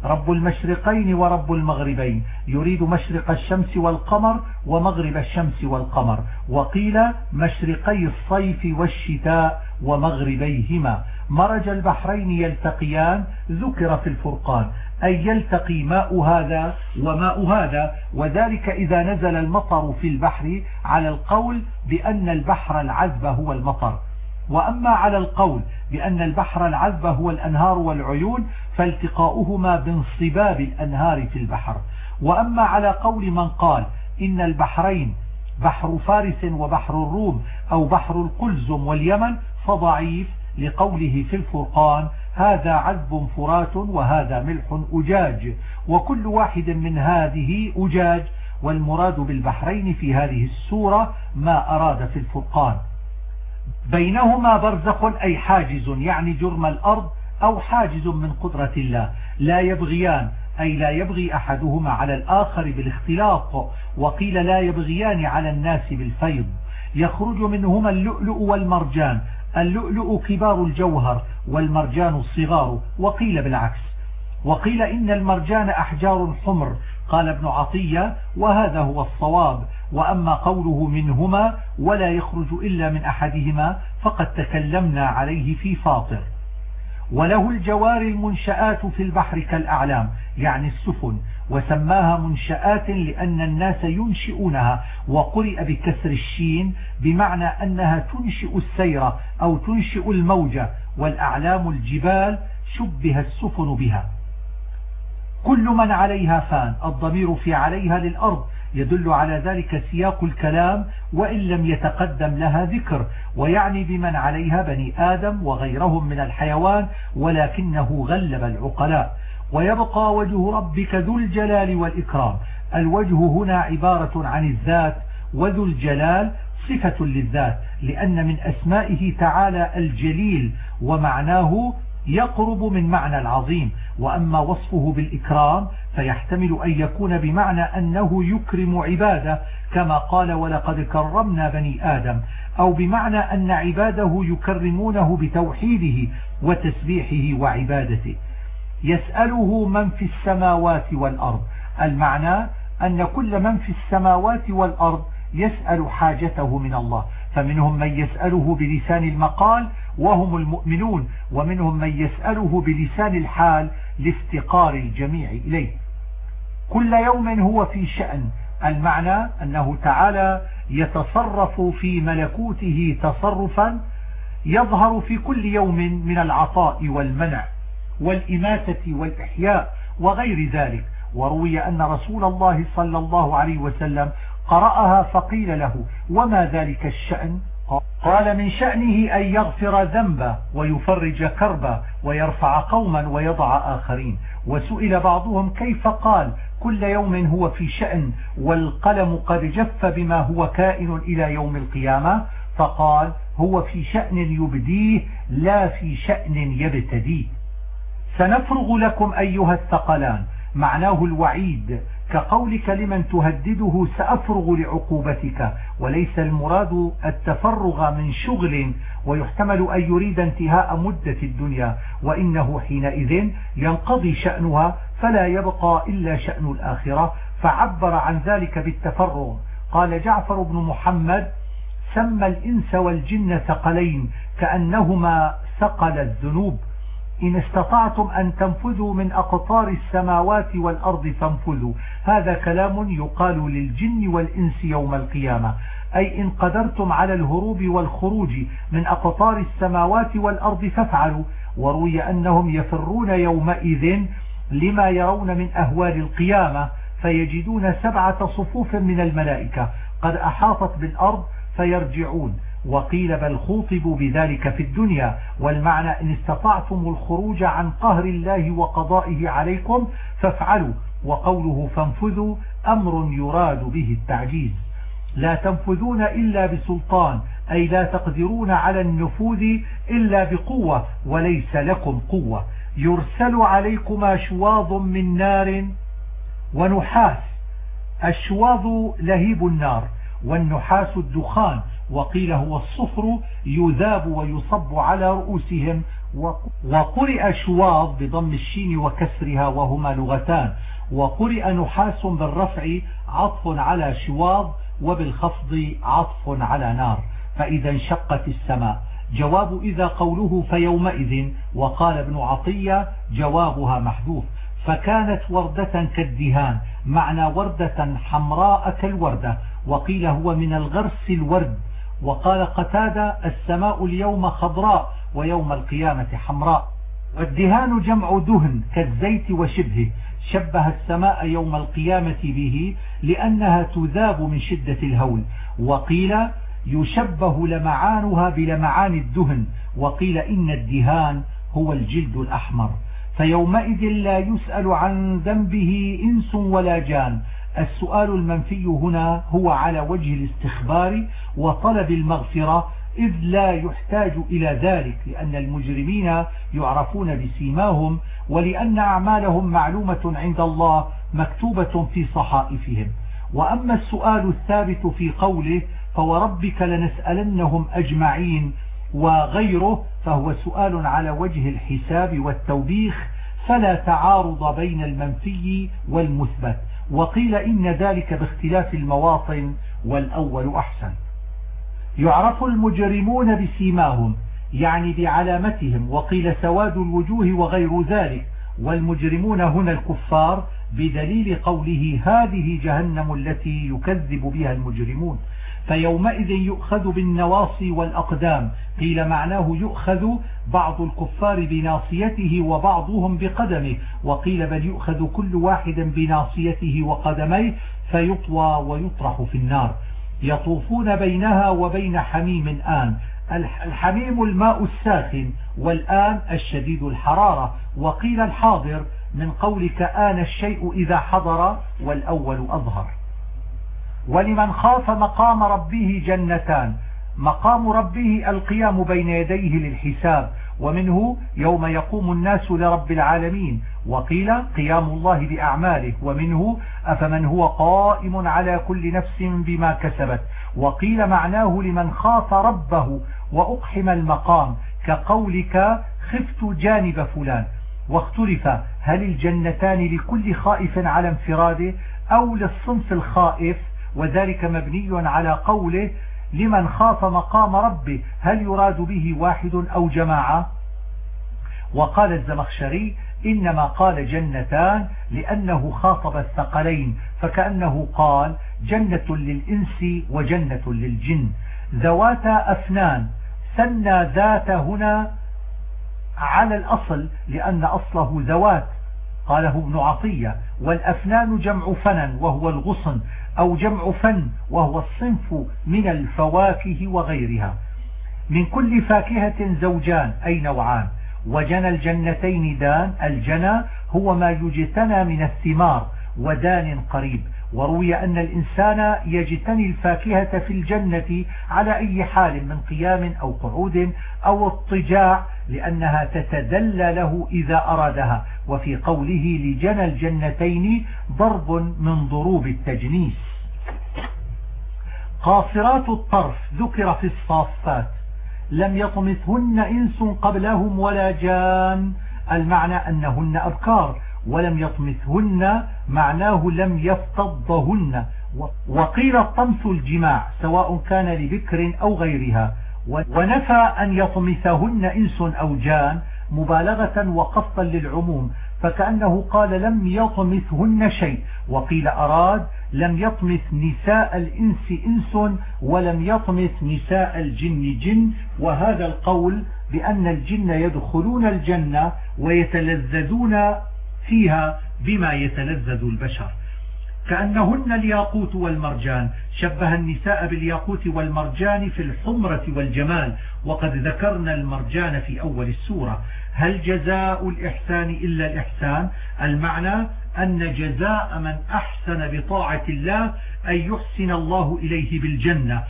رب المشرقين ورب المغربين. يريد مشرق الشمس والقمر ومغرب الشمس والقمر. وقيل مشرقي الصيف والشتاء ومغربيهما. مرج البحرين يلتقيان ذكر في الفرقان. أي يلتقي ماء هذا وماء هذا. وذلك إذا نزل المطر في البحر على القول بأن البحر العذب هو المطر. وأما على القول بأن البحر العذب هو الأنهار والعيون فالتقاؤهما بانصباب الأنهار في البحر. وأما على قول من قال إن البحرين بحر فارس وبحر الروم أو بحر القلزم واليمن فضعيف لقوله في الفرقان هذا عذب فرات وهذا ملح أجاج وكل واحد من هذه أجاج والمراد بالبحرين في هذه السورة ما أراد في الفرقان. بينهما برزخ أي حاجز يعني جرم الأرض أو حاجز من قدرة الله. لا يبغيان أي لا يبغي أحدهما على الآخر بالاختلاط وقيل لا يبغيان على الناس بالفيض. يخرج منهما اللؤلؤ والمرجان اللؤلؤ كبار الجوهر والمرجان الصغار وقيل بالعكس. وقيل إن المرجان أحجار حمر قال ابن عطية وهذا هو الصواب. وأما قوله منهما ولا يخرج إلا من أحدهما فقد تكلمنا عليه في فاطر. وله الجوار المنشآت في البحر كالأعلام يعني السفن وسماها منشآت لأن الناس ينشئونها وقرئ بكسر الشين بمعنى أنها تنشئ السير أو تنشئ الموجة والأعلام الجبال شبه السفن بها. كل من عليها فان الضمير في عليها للأرض يدل على ذلك سياق الكلام وإن لم يتقدم لها ذكر ويعني بمن عليها بني آدم وغيرهم من الحيوان ولكنه غلب العقلاء. ويبقى وجه ربك ذو الجلال والإكرام. الوجه هنا عبارة عن الذات وذو الجلال صفة للذات لأن من أسمائه تعالى الجليل ومعناه يقرب من معنى العظيم. وأما وصفه بالإكرام فيحتمل أن يكون بمعنى أنه يكرم عباده كما قال ولقد كرمنا بني آدم. أو بمعنى أن عباده يكرمونه بتوحيده وتسبيحه وعبادته. يسأله من في السماوات والأرض. المعنى أن كل من في السماوات والأرض يسأل حاجته من الله. فمنهم من يسأله بلسان المقال وهم المؤمنون ومنهم من يسأله بلسان الحال لافتقار الجميع إليه. كل يوم هو في شأن. المعنى أنه تعالى يتصرف في ملكوته تصرفا يظهر في كل يوم من العطاء والمنع. والإماتة والإحياء وغير ذلك. وروي أن رسول الله صلى الله عليه وسلم قرأها فقيل له وما ذلك الشأن؟ قال من شأنه أن يغفر ذنبا ويفرج كربا ويرفع قوما ويضع آخرين. وسئل بعضهم كيف قال كل يوم هو في شأن والقلم قد جف بما هو كائن إلى يوم القيامة. فقال هو في شأن يبديه لا في شأن يبتديه. سنفرغ لكم أيها الثقلان. معناه الوعيد. كقولك لمن تهدده سأفرغ لعقوبتك. وليس المراد التفرغ من شغل ويحتمل أن يريد انتهاء مدة الدنيا. وإنه حينئذ ينقضي شأنها فلا يبقى إلا شأن الآخرة. فعبر عن ذلك بالتفرغ. قال جعفر بن محمد سمى الإنس والجن ثقلين كأنهما ثقل الذنوب. إن استطعتم أن تنفذوا من أقطار السماوات والأرض فانفذوا. هذا كلام يقال للجن والإنس يوم القيامة. أي إن قدرتم على الهروب والخروج من أقطار السماوات والأرض فافعلوا. وروي أنهم يفرون يومئذ لما يرون من أهوال القيامة فيجدون سبعة صفوف من الملائكة. قد أحاطت بالأرض فيرجعون. وقيل بل خوطبوا بذلك في الدنيا والمعنى إن استطعتم الخروج عن قهر الله وقضائه عليكم فافعلوا وقوله فانفذوا أمر يراد به التعجيز. لا تنفذون إلا بسلطان أي لا تقدرون على النفوذ إلا بقوة وليس لكم قوة. يرسل عليكما شواظ من نار ونحاس الشواظ لهيب النار والنحاس الدخان وقيل هو الصفر يذاب ويصب على رؤوسهم وقرئ شواظ بضم الشين وكسرها وهما لغتان. وقرئ نحاس بالرفع عطف على شواظ وبالخفض عطف على نار. فإذا انشقت السماء. جواب إذا قوله فيومئذ. وقال ابن عطية جوابها محذوف. فكانت وردة كالدهان. معنى وردة حمراء كالوردة. وقيل هو من الغرس الورد. وقال قتادة السماء اليوم خضراء ويوم القيامة حمراء. والدهان جمع دهن كالزيت وشبهه. شبه السماء يوم القيامة به لأنها تذاب من شدة الهول. وقيل يشبه لمعانها بلمعان الدهن. وقيل إن الدهان هو الجلد الأحمر. فيومئذ لا يسأل عن ذنبه إنس ولا جان. السؤال المنفي هنا هو على وجه الاستخبار وطلب المغفرة إذ لا يحتاج إلى ذلك لأن المجرمين يعرفون بسيماهم ولأن أعمالهم معلومة عند الله مكتوبة في صحائفهم. وأما السؤال الثابت في قوله فوربك لنسألنهم أجمعين وغيره فهو سؤال على وجه الحساب والتوبيخ فلا تعارض بين المنفي والمثبت. وقيل إن ذلك باختلاف المواطن والأول أحسن. يعرف المجرمون بسيماهم يعني بعلامتهم وقيل سواد الوجوه وغير ذلك. والمجرمون هنا الكفار بدليل قوله هذه جهنم التي يكذب بها المجرمون. فيومئذ يؤخذ بالنواصي والأقدام. قيل معناه يؤخذ بعض الكفار بناصيته وبعضهم بقدمه. وقيل بل يؤخذ كل واحد بناصيته وقدميه فيطوى ويطرح في النار. يطوفون بينها وبين حميم آن. الحميم الماء الساخن والآن الشديد الحرارة. وقيل الحاضر من قولك آن الشيء إذا حضر والأول أظهر. ولمن خاف مقام ربه جنتان. مقام ربه القيام بين يديه للحساب. ومنه يوم يقوم الناس لرب العالمين. وقيل قيام الله بأعماله. ومنه أفمن هو قائم على كل نفس بما كسبت. وقيل معناه لمن خاف ربه وأقحم المقام. كقولك خفت جانب فلان. واختلف هل الجنتان لكل خائف على انفراده أو للصنف الخائف. وذلك مبني على قوله لمن خاف مقام ربه هل يراد به واحد أو جماعة؟ وقال الزمخشري إنما قال جنتان لأنه خاطب الثقلين فكأنه قال جنة للإنس وجنة للجن. ذواتا أفنان ثنى ذات هنا على الأصل لأن أصله ذوات. قاله ابن عطية والأفنان جمع فنن وهو الغصن أو جمع فن وهو الصنف من الفواكه وغيرها. من كل فاكهة زوجان أي نوعان. وجنى الجنتين دان الجنى هو ما يجتنى من الثمار ودان قريب. وروي أن الإنسان يجتني الفاكهة في الجنة على أي حال من قيام أو قعود أو اضطجاع لأنها تتدلى له إذا أرادها وفي قوله لجنى الجنتين ضرب من ضروب التجنيس. قاصرات الطرف ذكر في الصافات لم يطمثهن إنس قبلهم ولا جان المعنى أنهن أبكار ولم يطمثهن معناه لم يفتضهن. وقيل الطمس الجماع سواء كان لبكر أو غيرها. ونفى أن يطمثهن إنس أو جان مبالغة وقصدا للعموم فكأنه قال لم يطمثهن شيء. وقيل أراد لم يطمث نساء الإنس إنس ولم يطمث نساء الجن جن. وهذا القول بأن الجن يدخلون الجنة ويتلذذون فيها بما يتلذذ البشر. كأنهن الياقوت والمرجان. شبه النساء بالياقوت والمرجان في الحمرة والجمال. وقد ذكرنا المرجان في أول السورة. هل جزاء الإحسان إلا الإحسان؟ المعنى أن جزاء من أحسن بطاعة الله أن يحسن الله إليه بالجنة.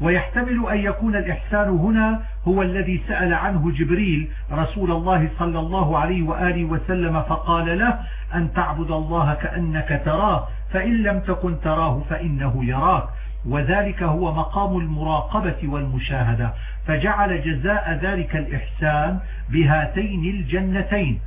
ويحتمل أن يكون الإحسان هنا هو الذي سأل عنه جبريل رسول الله صلى الله عليه وآله وسلم فقال له أن تعبد الله كأنك تراه فإن لم تكن تراه فإنه يراك. وذلك هو مقام المراقبة والمشاهدة. فجعل جزاء ذلك الإحسان بهاتين الجنتين.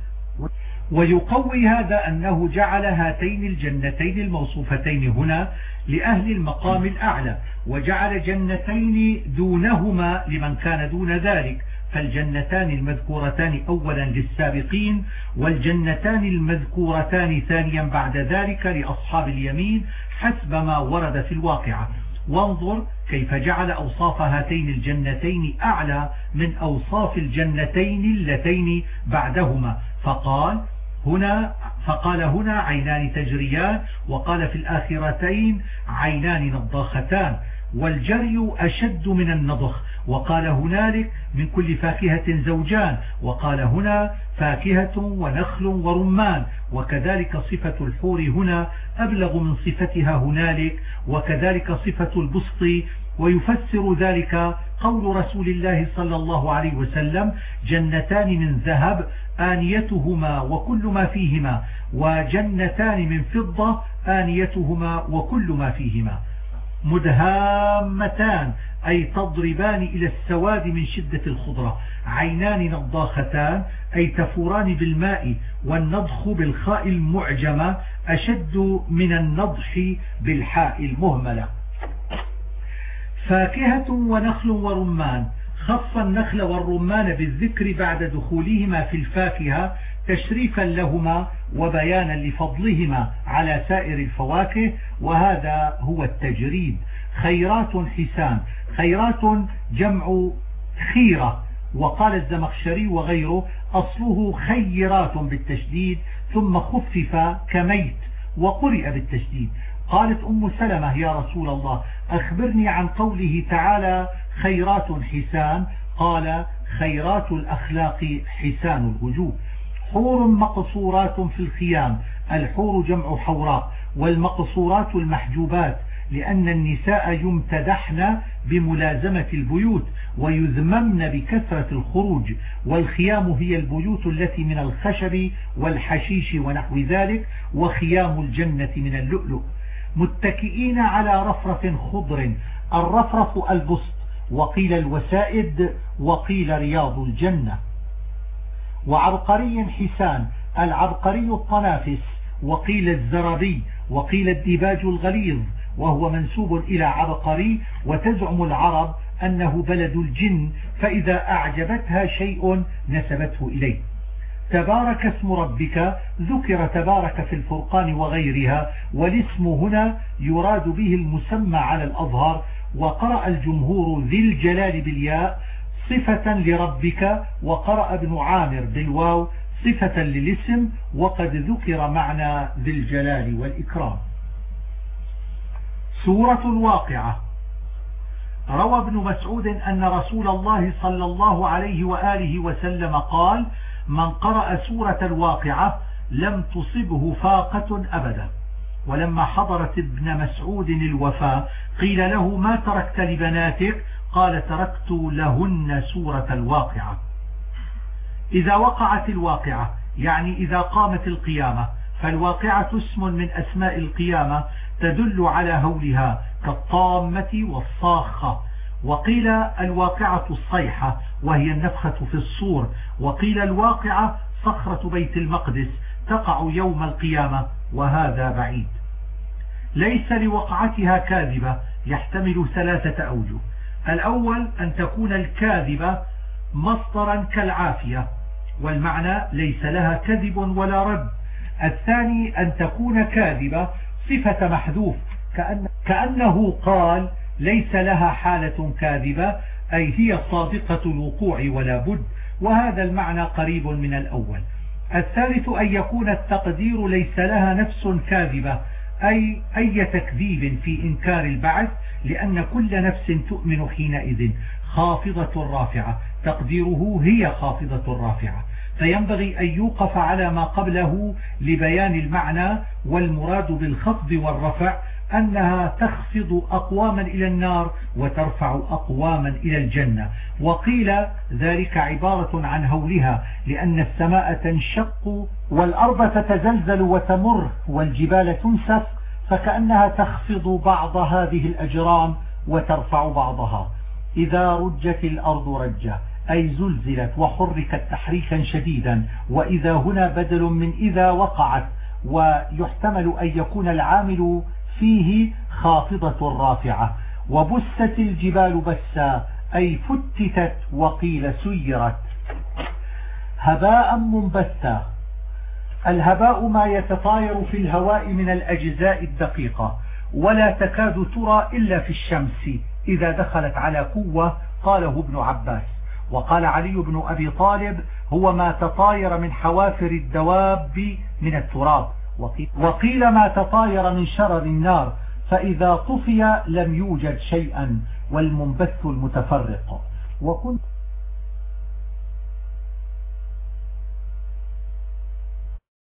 ويقوي هذا أنه جعل هاتين الجنتين الموصوفتين هنا لأهل المقام الأعلى وجعل جنتين دونهما لمن كان دون ذلك فالجنتان المذكورتان أولا للسابقين والجنتان المذكورتان ثانيا بعد ذلك لأصحاب اليمين حسب ما ورد في الواقعة. وانظر كيف جعل أوصاف هاتين الجنتين أعلى من أوصاف الجنتين اللتين بعدهما. فقال هنا فقال هنا عينان تجريان وقال في الآخرتين عينان نضاختان والجري أشد من النضخ وقال هنالك من كل فاكهة زوجان وقال هنا فاكهة ونخل ورمان وكذلك صفة الحور هنا أبلغ من صفتها هنالك وكذلك صفة البسط ويفسر ذلك قول رسول الله صلى الله عليه وسلم جنتان من ذهب آنيتهما وكل ما فيهما وجنتان من فضة آنيتهما وكل ما فيهما. مدهامتان أي تضربان إلى السواد من شدة الخضرة. عينان نضاختان أي تفوران بالماء والنضخ بالخاء المعجمة أشد من النضح بالحاء المهملة. فاكهة ونخل ورمان. خص النخل والرمان بالذكر بعد دخولهما في الفاكهة تشريفا لهما وبيانا لفضلهما على سائر الفواكه وهذا هو التجريد. خيرات حسان. خيرات جمع خيرة. وقال الزمخشري وغيره أصله خيرات بالتشديد ثم خفف كميت وقرئ بالتشديد. قالت أم سلمة يا رسول الله أخبرني عن قوله تعالى خيرات حسان. قال خيرات الأخلاق حسان الوجوه. حور مقصورات في الخيام الحور جمع حوراء والمقصورات المحجوبات لأن النساء يمتدحن بملازمة البيوت ويذممن بكثرة الخروج والخيام هي البيوت التي من الخشب والحشيش ونحو ذلك وخيام الجنة من اللؤلؤ. متكئين على رفرف خضر. الرفرف البسط وقيل الوسائد وقيل رياض الجنة. وعبقري حسان العبقري الطنافس وقيل الزربي وقيل الديباج الغليظ وهو منسوب إلى عبقري وتزعم العرب أنه بلد الجن فإذا أعجبتها شيء نسبته إليه. تبارك اسم ربك ذكر تبارك في الفرقان وغيرها والاسم هنا يراد به المسمى على الأظهر وقرأ الجمهور ذي الجلال بالياء صفة لربك وقرأ ابن عامر بالواو صفة للاسم وقد ذكر معنى ذي الجلال والإكرام. سورة الواقعة. روى ابن مسعود أن رسول الله صلى الله عليه وآله وسلم قال من قرأ سورة الواقعة لم تصبه فاقة أبدا. ولما حضرت ابن مسعود الوفاة قيل له ما تركت لبناتك؟ قال تركت لهن سورة الواقعة. إذا وقعت الواقعة يعني إذا قامت القيامة فالواقعة اسم من أسماء القيامة تدل على هولها كالطامة والصاخة. وقيل الواقعة الصيحة وهي النفخة في الصور وقيل الواقعة صخرة بيت المقدس تقع يوم القيامة وهذا بعيد. ليس لوقعتها كاذبة يحتمل ثلاثة أوجه. الأول أن تكون الكاذبة مصدرا كالعافية والمعنى ليس لها كذب ولا رد. الثاني أن تكون كاذبة صفة محذوف كأن كأنه قال ليس لها حالة كاذبة أي هي صادقة الوقوع ولا بد وهذا المعنى قريب من الأول. الثالث أن يكون التقدير ليس لها نفس كاذبة أي أي تكذيب في إنكار البعث لأن كل نفس تؤمن حينئذ خافضة رافعة. تقديره هي خافضة رافعة. فينبغي أن يوقف على ما قبله لبيان المعنى والمراد بالخفض والرفع أنها تخفض أقواما إلى النار وترفع أقواما إلى الجنة. وقيل ذلك عبارة عن هولها لأن السماء تنشق والأرض تتزلزل وتمر والجبال تنسف فكأنها تخفض بعض هذه الأجرام وترفع بعضها. إذا رجت الأرض رجة أي زلزلت وحركت تحريكا شديدا وإذا هنا بدل من إذا وقعت ويحتمل أن يكون العامل فيه خافضة رافعة. وبست الجبال بسا أي فتتت وقيل سيرت. هباء منبثا؟ الهباء ما يتطاير في الهواء من الأجزاء الدقيقة ولا تكاد ترى إلا في الشمس إذا دخلت على قوة قاله ابن عباس. وقال علي بن أبي طالب هو ما تطاير من حوافر الدواب من التراب. وقيل ما تطاير من شرر النار فإذا طفي لم يوجد شيئا والمنبث المتفرق. وكنت